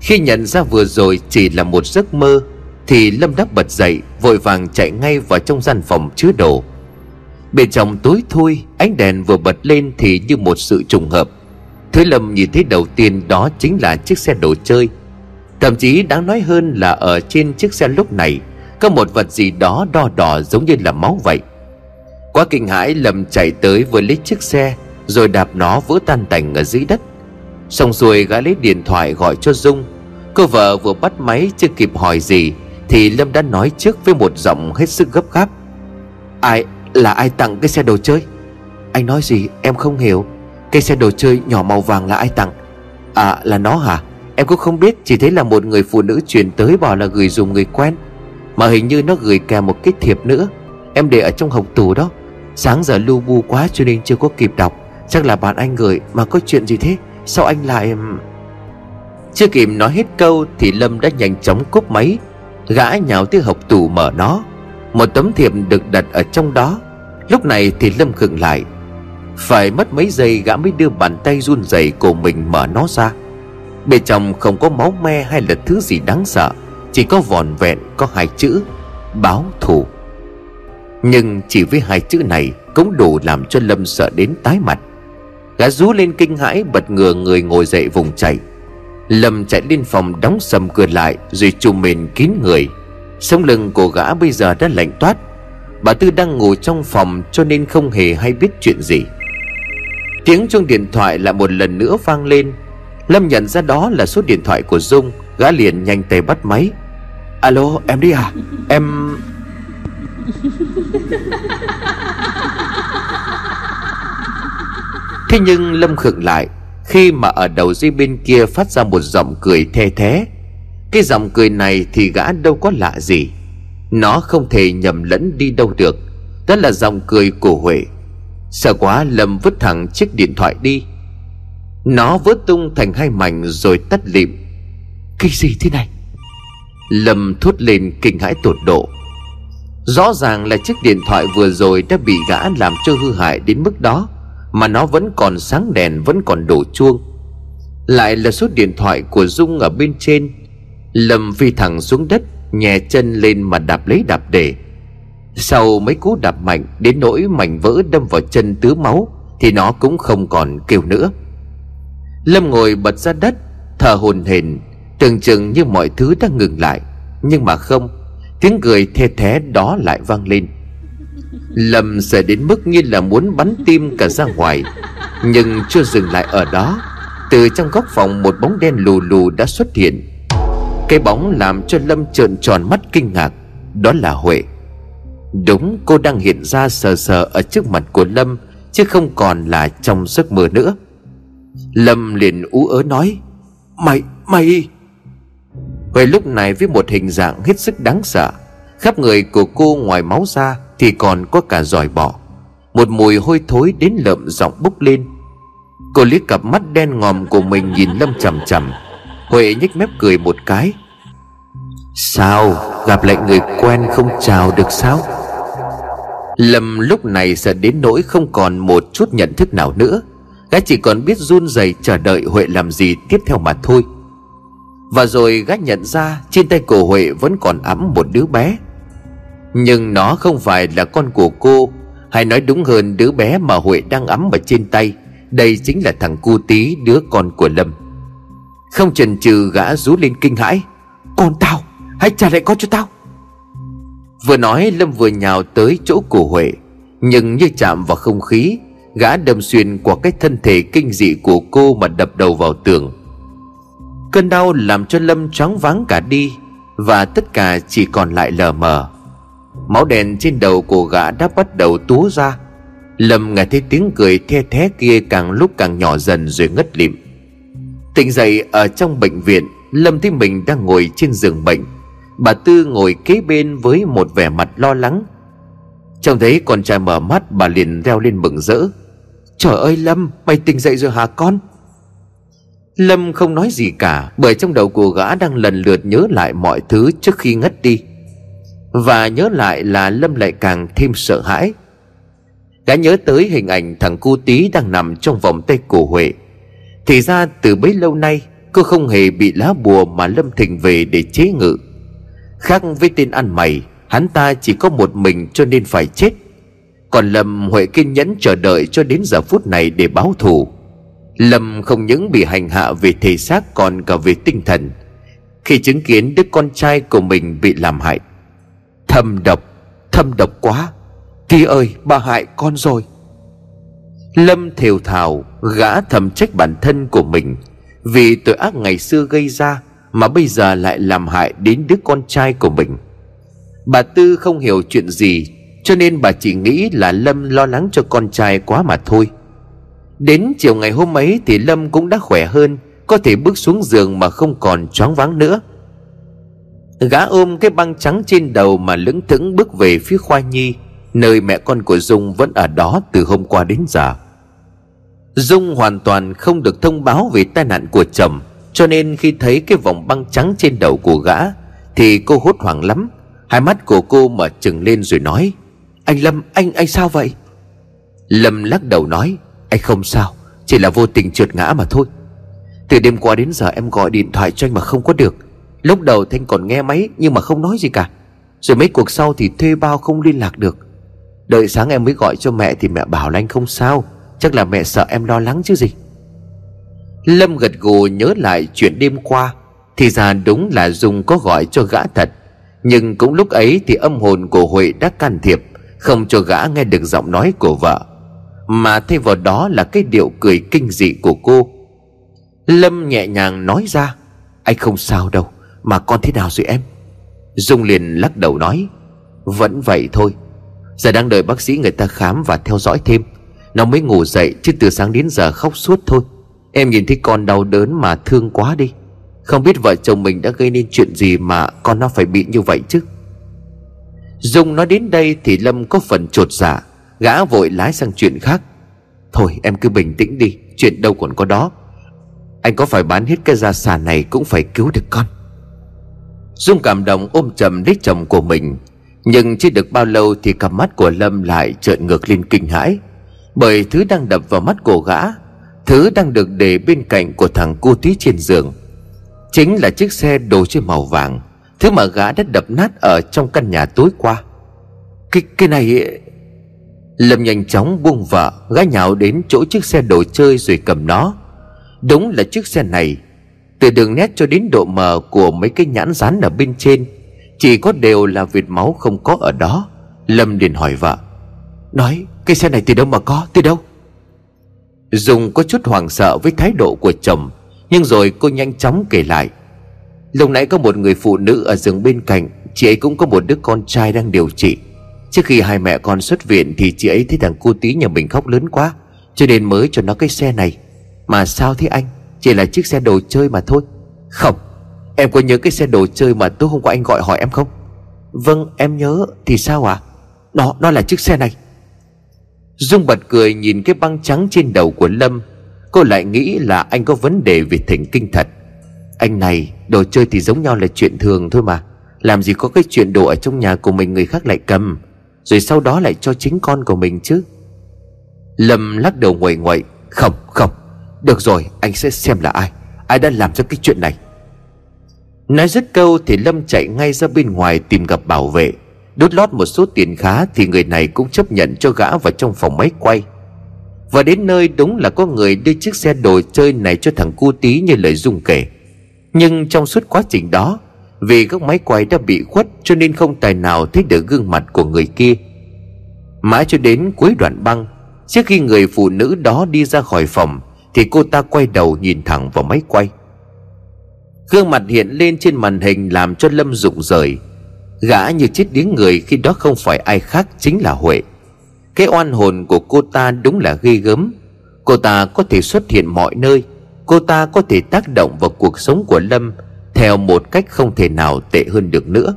Khi nhận ra vừa rồi chỉ là một giấc mơ, Thì Lâm đắp bật dậy, Vội vàng chạy ngay vào trong gian phòng chứa đồ. Bên trong tối thui, Ánh đèn vừa bật lên thì như một sự trùng hợp. Thứ Lâm nhìn thấy đầu tiên đó chính là chiếc xe đồ chơi. Thậm chí đáng nói hơn là ở trên chiếc xe lúc này có một vật gì đó đo đỏ giống như là máu vậy. Quá kinh hãi, Lâm chạy tới vừa lấy chiếc xe, Rồi đạp nó vỡ tan tành ở dưới đất. Xong rồi gã lấy điện thoại gọi cho Dung. Cô vợ vừa bắt máy chưa kịp hỏi gì, Thì Lâm đã nói trước với một giọng hết sức gấp gáp. Ai, là ai tặng cái xe đồ chơi? Anh nói gì? Em không hiểu. Cái xe đồ chơi nhỏ màu vàng là ai tặng? À là nó hả? Em cũng không biết, Chỉ thấy là một người phụ nữ truyền tới bảo là gửi dùng người quen. Mà hình như nó gửi kèm một cái thiệp nữa. Em để ở trong hồng tủ đó. Sáng giờ lu bu quá cho nên chưa có kịp đọc. Chắc là bạn anh gửi Mà có chuyện gì thế? Sao anh lại Chưa kịp nói hết câu Thì Lâm đã nhanh chóng cúp máy, Gã nhào tới hộp tủ mở nó. Một tấm thiệp được đặt ở trong đó. Lúc này thì Lâm khựng lại. Phải mất mấy giây gã mới đưa bàn tay run rẩy của mình mở nó ra. Bên trong không có máu me hay là thứ gì đáng sợ. Chỉ có vòn vẹn có hai chữ, Báo thù. Nhưng chỉ với hai chữ này Cũng đủ làm cho Lâm sợ đến tái mặt. Gã rú lên kinh hãi, bật ngừa người ngồi dậy vùng chạy. Lâm chạy lên phòng đóng sầm cửa lại, Rồi trùm mền kín người. Sống lưng của gã bây giờ đã lạnh toát. Bà Tư đang ngủ trong phòng cho nên không hề hay biết chuyện gì. Tiếng chuông điện thoại lại một lần nữa vang lên. Lâm nhận ra đó là số điện thoại của Dung. Gã liền nhanh tay bắt máy. Alo, em đi à? Em Thế nhưng Lâm khựng lại, Khi mà ở đầu dây bên kia phát ra một giọng cười the thế. Cái giọng cười này thì gã đâu có lạ gì. Nó không thể nhầm lẫn đi đâu được. Đó là giọng cười của Huệ. Sợ quá, Lâm vứt thẳng chiếc điện thoại đi. Nó vỡ tung thành hai mảnh rồi tắt lịm. Cái gì thế này? Lâm thốt lên kinh hãi tột độ. Rõ ràng là chiếc điện thoại vừa rồi đã bị gã làm cho hư hại đến mức đó, Mà nó vẫn còn sáng đèn, vẫn còn đổ chuông. Lại là số điện thoại của Dung ở bên trên. Lâm phi thẳng xuống đất nhẹ chân lên mà đạp lấy đạp để. Sau mấy cú đạp mạnh, Đến nỗi mảnh vỡ đâm vào chân tứ máu, Thì nó cũng không còn kêu nữa. Lâm ngồi bật ra đất, Thở hồn hển Tưởng chừng như mọi thứ đã ngừng lại Nhưng mà không Tiếng cười the thé đó lại vang lên. Lâm sợ đến mức như là muốn bắn tim cả ra ngoài Nhưng chưa dừng lại ở đó. Từ trong góc phòng một bóng đen lù lù đã xuất hiện. Cái bóng làm cho Lâm trợn tròn mắt kinh ngạc Đó là Huệ. Đúng cô đang hiện ra sờ sờ ở trước mặt của Lâm Chứ không còn là trong giấc mơ nữa. Lâm liền ú ớ nói Mày, mày Huệ lúc này với một hình dạng hết sức đáng sợ. Khắp người của cô ngoài máu ra Thì còn có cả giỏi bọ. Một mùi hôi thối đến lợm giọng bốc lên. Cô liếc cặp mắt đen ngòm của mình nhìn Lâm chầm chầm Huệ nhếch mép cười một cái. Sao? Gặp lại người quen không chào được sao? Lâm lúc này sợ đến nỗi không còn một chút nhận thức nào nữa. Gã chỉ còn biết run rẩy chờ đợi Huệ làm gì tiếp theo mà thôi và rồi gã nhận ra, trên tay của Huệ vẫn còn ẵm một đứa bé. Nhưng nó không phải là con của cô, Hay nói đúng hơn, đứa bé mà Huệ đang ấm ở trên tay, Đây chính là thằng cu tí, đứa con của Lâm. Không chần chừ, gã rú lên kinh hãi. Con tao, Hãy trả lại con cho tao. Vừa nói, Lâm vừa nhào tới chỗ của Huệ. Nhưng như chạm vào không khí, Gã đâm xuyên qua cái thân thể kinh dị của cô mà đập đầu vào tường. Cơn đau làm cho Lâm choáng váng cả đi, Và tất cả chỉ còn lại lờ mờ. Máu đèn trên đầu của gã đã bắt đầu túa ra. Lâm nghe thấy tiếng cười the thé kia càng lúc càng nhỏ dần rồi ngất lịm. Tỉnh dậy ở trong bệnh viện, Lâm thấy mình đang ngồi trên giường bệnh. Bà Tư ngồi kế bên với một vẻ mặt lo lắng. Trông thấy con trai mở mắt, bà liền reo lên mừng rỡ. Trời ơi Lâm, mày tỉnh dậy rồi hả con? Lâm không nói gì cả, Bởi trong đầu của gã đang lần lượt nhớ lại mọi thứ trước khi ngất đi. Và nhớ lại là Lâm lại càng thêm sợ hãi. Gã nhớ tới hình ảnh thằng cu tí đang nằm trong vòng tay của Huệ. Thì ra từ bấy lâu nay, Cô không hề bị lá bùa mà Lâm thỉnh về để chế ngự. Khác với tên ăn mày, Hắn ta chỉ có một mình cho nên phải chết. Còn Lâm Huệ kiên nhẫn chờ đợi cho đến giờ phút này để báo thù. Lâm không những bị hành hạ về thể xác còn cả về tinh thần. Khi chứng kiến đứa con trai của mình bị làm hại, Thâm độc Thâm độc quá. Thi ơi, bà hại con rồi. Lâm thều thào, Gã thầm trách bản thân của mình Vì tội ác ngày xưa gây ra Mà bây giờ lại làm hại đến đứa con trai của mình. Bà Tư không hiểu chuyện gì, Cho nên bà chỉ nghĩ là Lâm lo lắng cho con trai quá mà thôi. Đến chiều ngày hôm ấy thì Lâm cũng đã khỏe hơn, Có thể bước xuống giường mà không còn choáng váng nữa. Gã ôm cái băng trắng trên đầu mà lững thững bước về phía Khoa Nhi, Nơi mẹ con của Dung vẫn ở đó từ hôm qua đến giờ. Dung hoàn toàn không được thông báo về tai nạn của chồng, Cho nên khi thấy cái vòng băng trắng trên đầu của gã Thì cô hốt hoảng lắm. Hai mắt của cô mở trừng lên rồi nói, Anh Lâm, anh anh sao vậy? Lâm lắc đầu nói anh không sao, Chỉ là vô tình trượt ngã mà thôi. Từ đêm qua đến giờ em gọi điện thoại cho anh mà không có được. Lúc đầu Thanh còn nghe máy Nhưng mà không nói gì cả. Rồi mấy cuộc sau thì thuê bao không liên lạc được. Đợi sáng em mới gọi cho mẹ Thì mẹ bảo là anh không sao. Chắc là mẹ sợ em lo lắng chứ gì. Lâm gật gù nhớ lại chuyện đêm qua. Thì ra đúng là Dung có gọi cho gã thật. Nhưng cũng lúc ấy thì âm hồn của Huệ đã can thiệp, Không cho gã nghe được giọng nói của vợ. Mà thay vào đó là cái điệu cười kinh dị của cô. Lâm nhẹ nhàng nói ra, Anh không sao đâu, Mà con thế nào rồi em? Dung liền lắc đầu nói, Vẫn vậy thôi. Giờ đang đợi bác sĩ người ta khám và theo dõi thêm. Nó mới ngủ dậy chứ từ sáng đến giờ khóc suốt thôi. Em nhìn thấy con đau đớn mà thương quá đi. Không biết vợ chồng mình đã gây nên chuyện gì mà con nó phải bị như vậy chứ? Dung nói đến đây thì Lâm có phần trột dạ. Gã vội lái sang chuyện khác. Thôi em cứ bình tĩnh đi Chuyện đâu còn có đó. Anh có phải bán hết cái gia sản này Cũng phải cứu được con? Dung cảm động ôm chầm lấy chồng của mình Nhưng chưa được bao lâu Thì cặp mắt của Lâm lại trợn ngược lên kinh hãi. Bởi thứ đang đập vào mắt của gã Thứ đang được để bên cạnh của thằng cô tí trên giường Chính là chiếc xe đồ chơi màu vàng Thứ mà gã đã đập nát ở trong căn nhà tối qua. Cái, cái này Lâm nhanh chóng buông vợ, gái nhào đến chỗ chiếc xe đồ chơi rồi cầm nó. Đúng là chiếc xe này, Từ đường nét cho đến độ mờ của mấy cái nhãn dán ở bên trên, Chỉ có đều là vệt máu không có ở đó. Lâm liền hỏi vợ, Nói, cái xe này từ đâu mà có, từ đâu? Dung có chút hoảng sợ với thái độ của chồng, Nhưng rồi cô nhanh chóng kể lại. Lúc nãy có một người phụ nữ ở giường bên cạnh, Chị ấy cũng có một đứa con trai đang điều trị. Trước khi hai mẹ con xuất viện Thì chị ấy thấy thằng cô tí nhà mình khóc lớn quá, Cho nên mới cho nó cái xe này. Mà sao thế anh? Chỉ là chiếc xe đồ chơi mà thôi. Không, Em có nhớ cái xe đồ chơi mà tối hôm qua anh gọi hỏi em không? Vâng em nhớ. Thì sao à đó nó là chiếc xe này. Dung bật cười nhìn cái băng trắng trên đầu của Lâm. Cô lại nghĩ là anh có vấn đề về thỉnh kinh thật. Anh này, Đồ chơi thì giống nhau là chuyện thường thôi mà. Làm gì có cái chuyện đồ ở trong nhà của mình người khác lại cầm. Rồi sau đó lại cho chính con của mình chứ. Lâm lắc đầu nguội nguậy Không không, Được rồi, anh sẽ xem là ai. Ai đã làm ra cái chuyện này? Nói dứt câu thì Lâm chạy ngay ra bên ngoài tìm gặp bảo vệ. Đốt lót một số tiền khá Thì người này cũng chấp nhận cho gã vào trong phòng máy quay. Và đến nơi đúng là có người đưa chiếc xe đồ chơi này cho thằng cu tí như lời Dung kể. Nhưng trong suốt quá trình đó vì các máy quay đã bị khuất Cho nên không tài nào thấy được gương mặt của người kia. Mãi cho đến cuối đoạn băng, Trước khi người phụ nữ đó đi ra khỏi phòng, Thì cô ta quay đầu nhìn thẳng vào máy quay. Gương mặt hiện lên trên màn hình làm cho Lâm rụng rời. Gã như chết điếng người khi đó không phải ai khác chính là Huệ. Cái oan hồn của cô ta đúng là ghê gớm. Cô ta có thể xuất hiện mọi nơi, Cô ta có thể tác động vào cuộc sống của Lâm theo một cách không thể nào tệ hơn được nữa.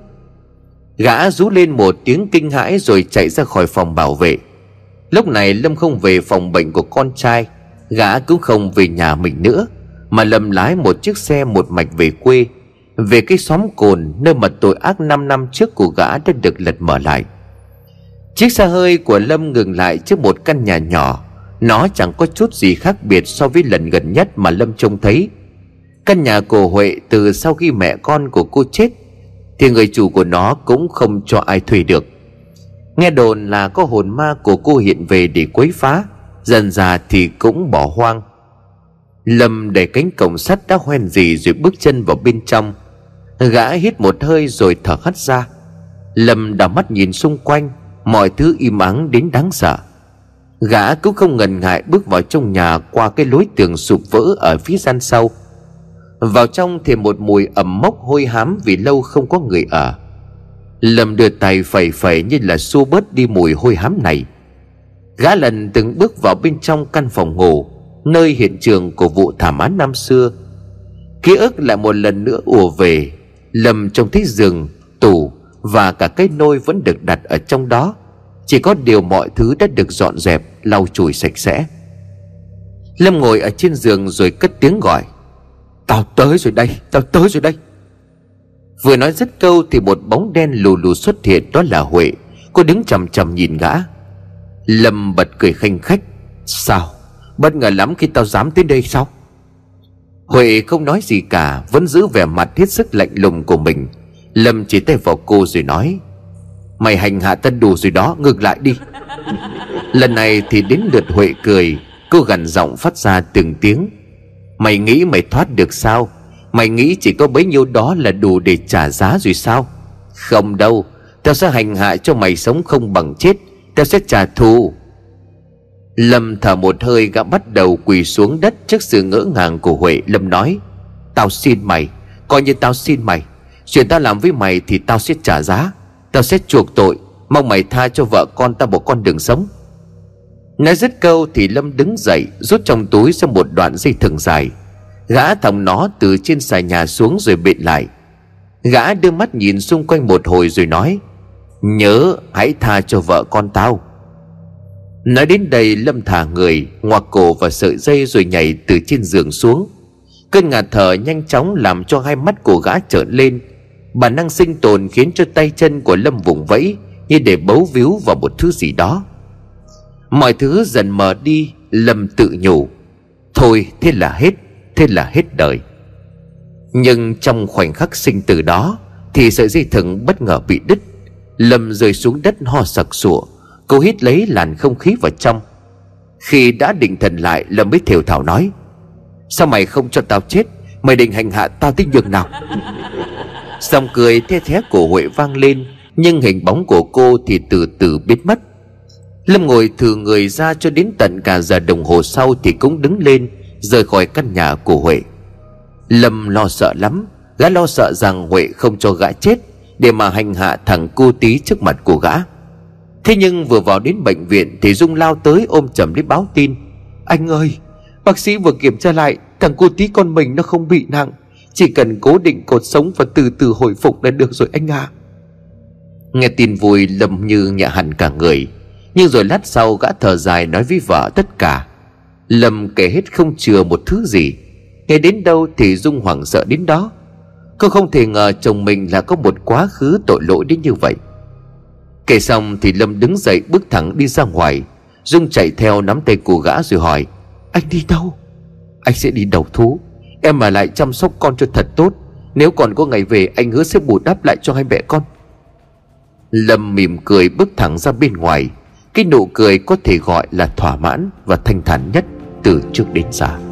Gã rú lên một tiếng kinh hãi rồi chạy ra khỏi phòng bảo vệ. Lúc này Lâm không về phòng bệnh của con trai, Gã cũng không về nhà mình nữa, Mà Lâm lái một chiếc xe một mạch về quê, về cái xóm cồn nơi mà tội ác 5 năm trước của gã đã được lật mở lại. Chiếc xe hơi của lâm ngừng lại trước một căn nhà nhỏ, nó chẳng có chút gì khác biệt so với lần gần nhất mà lâm trông thấy căn nhà của huệ từ sau khi mẹ con của cô chết, thì người chủ của nó cũng không cho ai thuê được. Nghe đồn là có hồn ma của cô hiện về để quấy phá, dần già thì cũng bỏ hoang. Lâm đẩy cánh cổng sắt đã hoen gì rồi bước chân vào bên trong. Gã hít một hơi rồi thở hắt ra. Lâm đảo mắt nhìn xung quanh, Mọi thứ im ắng đến đáng sợ. Gã cũng không ngần ngại bước vào trong nhà Qua cái lối tường sụp vỡ ở phía gian sau. Vào trong thì một mùi ẩm mốc hôi hám Vì lâu không có người ở. Lâm đưa tay phẩy phẩy như là xua bớt đi mùi hôi hám này. Gã lần từng bước vào bên trong căn phòng ngủ Nơi hiện trường của vụ thảm án năm xưa. Ký ức lại một lần nữa ùa về Lâm trông thấy giường, tủ Và cả cái nôi vẫn được đặt ở trong đó. Chỉ có điều mọi thứ đã được dọn dẹp Lau chùi sạch sẽ. Lâm ngồi ở trên giường rồi cất tiếng gọi. Tao tới rồi đây, Tao tới rồi đây. Vừa nói dứt câu thì một bóng đen lù lù xuất hiện, Đó là Huệ. Cô đứng chầm chầm nhìn gã. Lâm bật cười khanh khách. Sao? Bất ngờ lắm khi tao dám tới đây sao? Huệ không nói gì cả, Vẫn giữ vẻ mặt hết sức lạnh lùng của mình. Lâm chỉ tay vào cô rồi nói, Mày hành hạ tân đủ rồi đó, Ngược lại đi. Lần này thì đến lượt Huệ cười, Cô gằn giọng phát ra từng tiếng. Mày nghĩ mày thoát được sao? Mày nghĩ chỉ có bấy nhiêu đó là đủ để trả giá rồi sao? Không đâu, Tao sẽ hành hạ cho mày sống không bằng chết, Tao sẽ trả thù. Lâm thở một hơi gã bắt đầu quỳ xuống đất trước sự ngỡ ngàng của Huệ. Lâm nói, Tao xin mày, Coi như tao xin mày. Chuyện tao làm với mày thì tao sẽ trả giá, Tao sẽ chuộc tội. Mong mày tha cho vợ con tao một con đường sống. Nói dứt câu thì Lâm đứng dậy, Rút trong túi ra một đoạn dây thừng dài. Gã thòng nó từ trên xà nhà xuống rồi bịn lại. Gã đưa mắt nhìn xung quanh một hồi rồi nói, Nhớ, hãy tha cho vợ con tao. Nói đến đây, Lâm thả người Ngoạc cổ và sợi dây rồi nhảy từ trên giường xuống. Cơn ngạt thở nhanh chóng làm cho hai mắt của gã trợn lên. Bản năng sinh tồn khiến cho tay chân của Lâm vùng vẫy Như để bấu víu vào một thứ gì đó. Mọi thứ dần mở đi, Lâm tự nhủ. Thôi, thế là hết, Thế là hết đời. Nhưng trong khoảnh khắc sinh tử đó, Thì sợi dây thừng bất ngờ bị đứt. Lâm rơi xuống đất ho sặc sụa. Cô hít lấy làn không khí vào trong. Khi đã định thần lại, Lâm mới thều thảo nói, Sao mày không cho tao chết? Mày định hành hạ tao tới nhường nào? Xong cười the thé của Huệ vang lên, Nhưng hình bóng của cô thì từ từ biến mất. Lâm ngồi thử người ra cho đến tận cả giờ đồng hồ sau Thì cũng đứng lên, Rời khỏi căn nhà của Huệ. Lâm lo sợ lắm, Gã lo sợ rằng Huệ không cho gã chết, Để mà hành hạ thằng cô tí trước mặt của gã. Thế nhưng vừa vào đến bệnh viện Thì Dung lao tới ôm chầm lấy báo tin. Anh ơi, Bác sĩ vừa kiểm tra lại, Thằng cô tí con mình nó không bị nặng. Chỉ cần cố định cột sống và từ từ hồi phục là được rồi anh à Nghe tin vui, Lâm như nhẹ hẳn cả người. Nhưng rồi lát sau gã thở dài nói với vợ tất cả, Lâm kể hết không chừa một thứ gì Nghe đến đâu thì Dung hoảng sợ đến đó. Cô không thể ngờ chồng mình là có một quá khứ tội lỗi đến như vậy. Kể xong thì Lâm đứng dậy bước thẳng đi ra ngoài. Dung chạy theo nắm tay của gã rồi hỏi, Anh đi đâu? Anh sẽ đi đầu thú. Em mà lại chăm sóc con cho thật tốt, Nếu còn có ngày về anh hứa sẽ bù đắp lại cho hai mẹ con. Lâm mỉm cười bước thẳng ra bên ngoài. Cái nụ cười có thể gọi là thỏa mãn và thanh thản nhất từ trước đến giờ.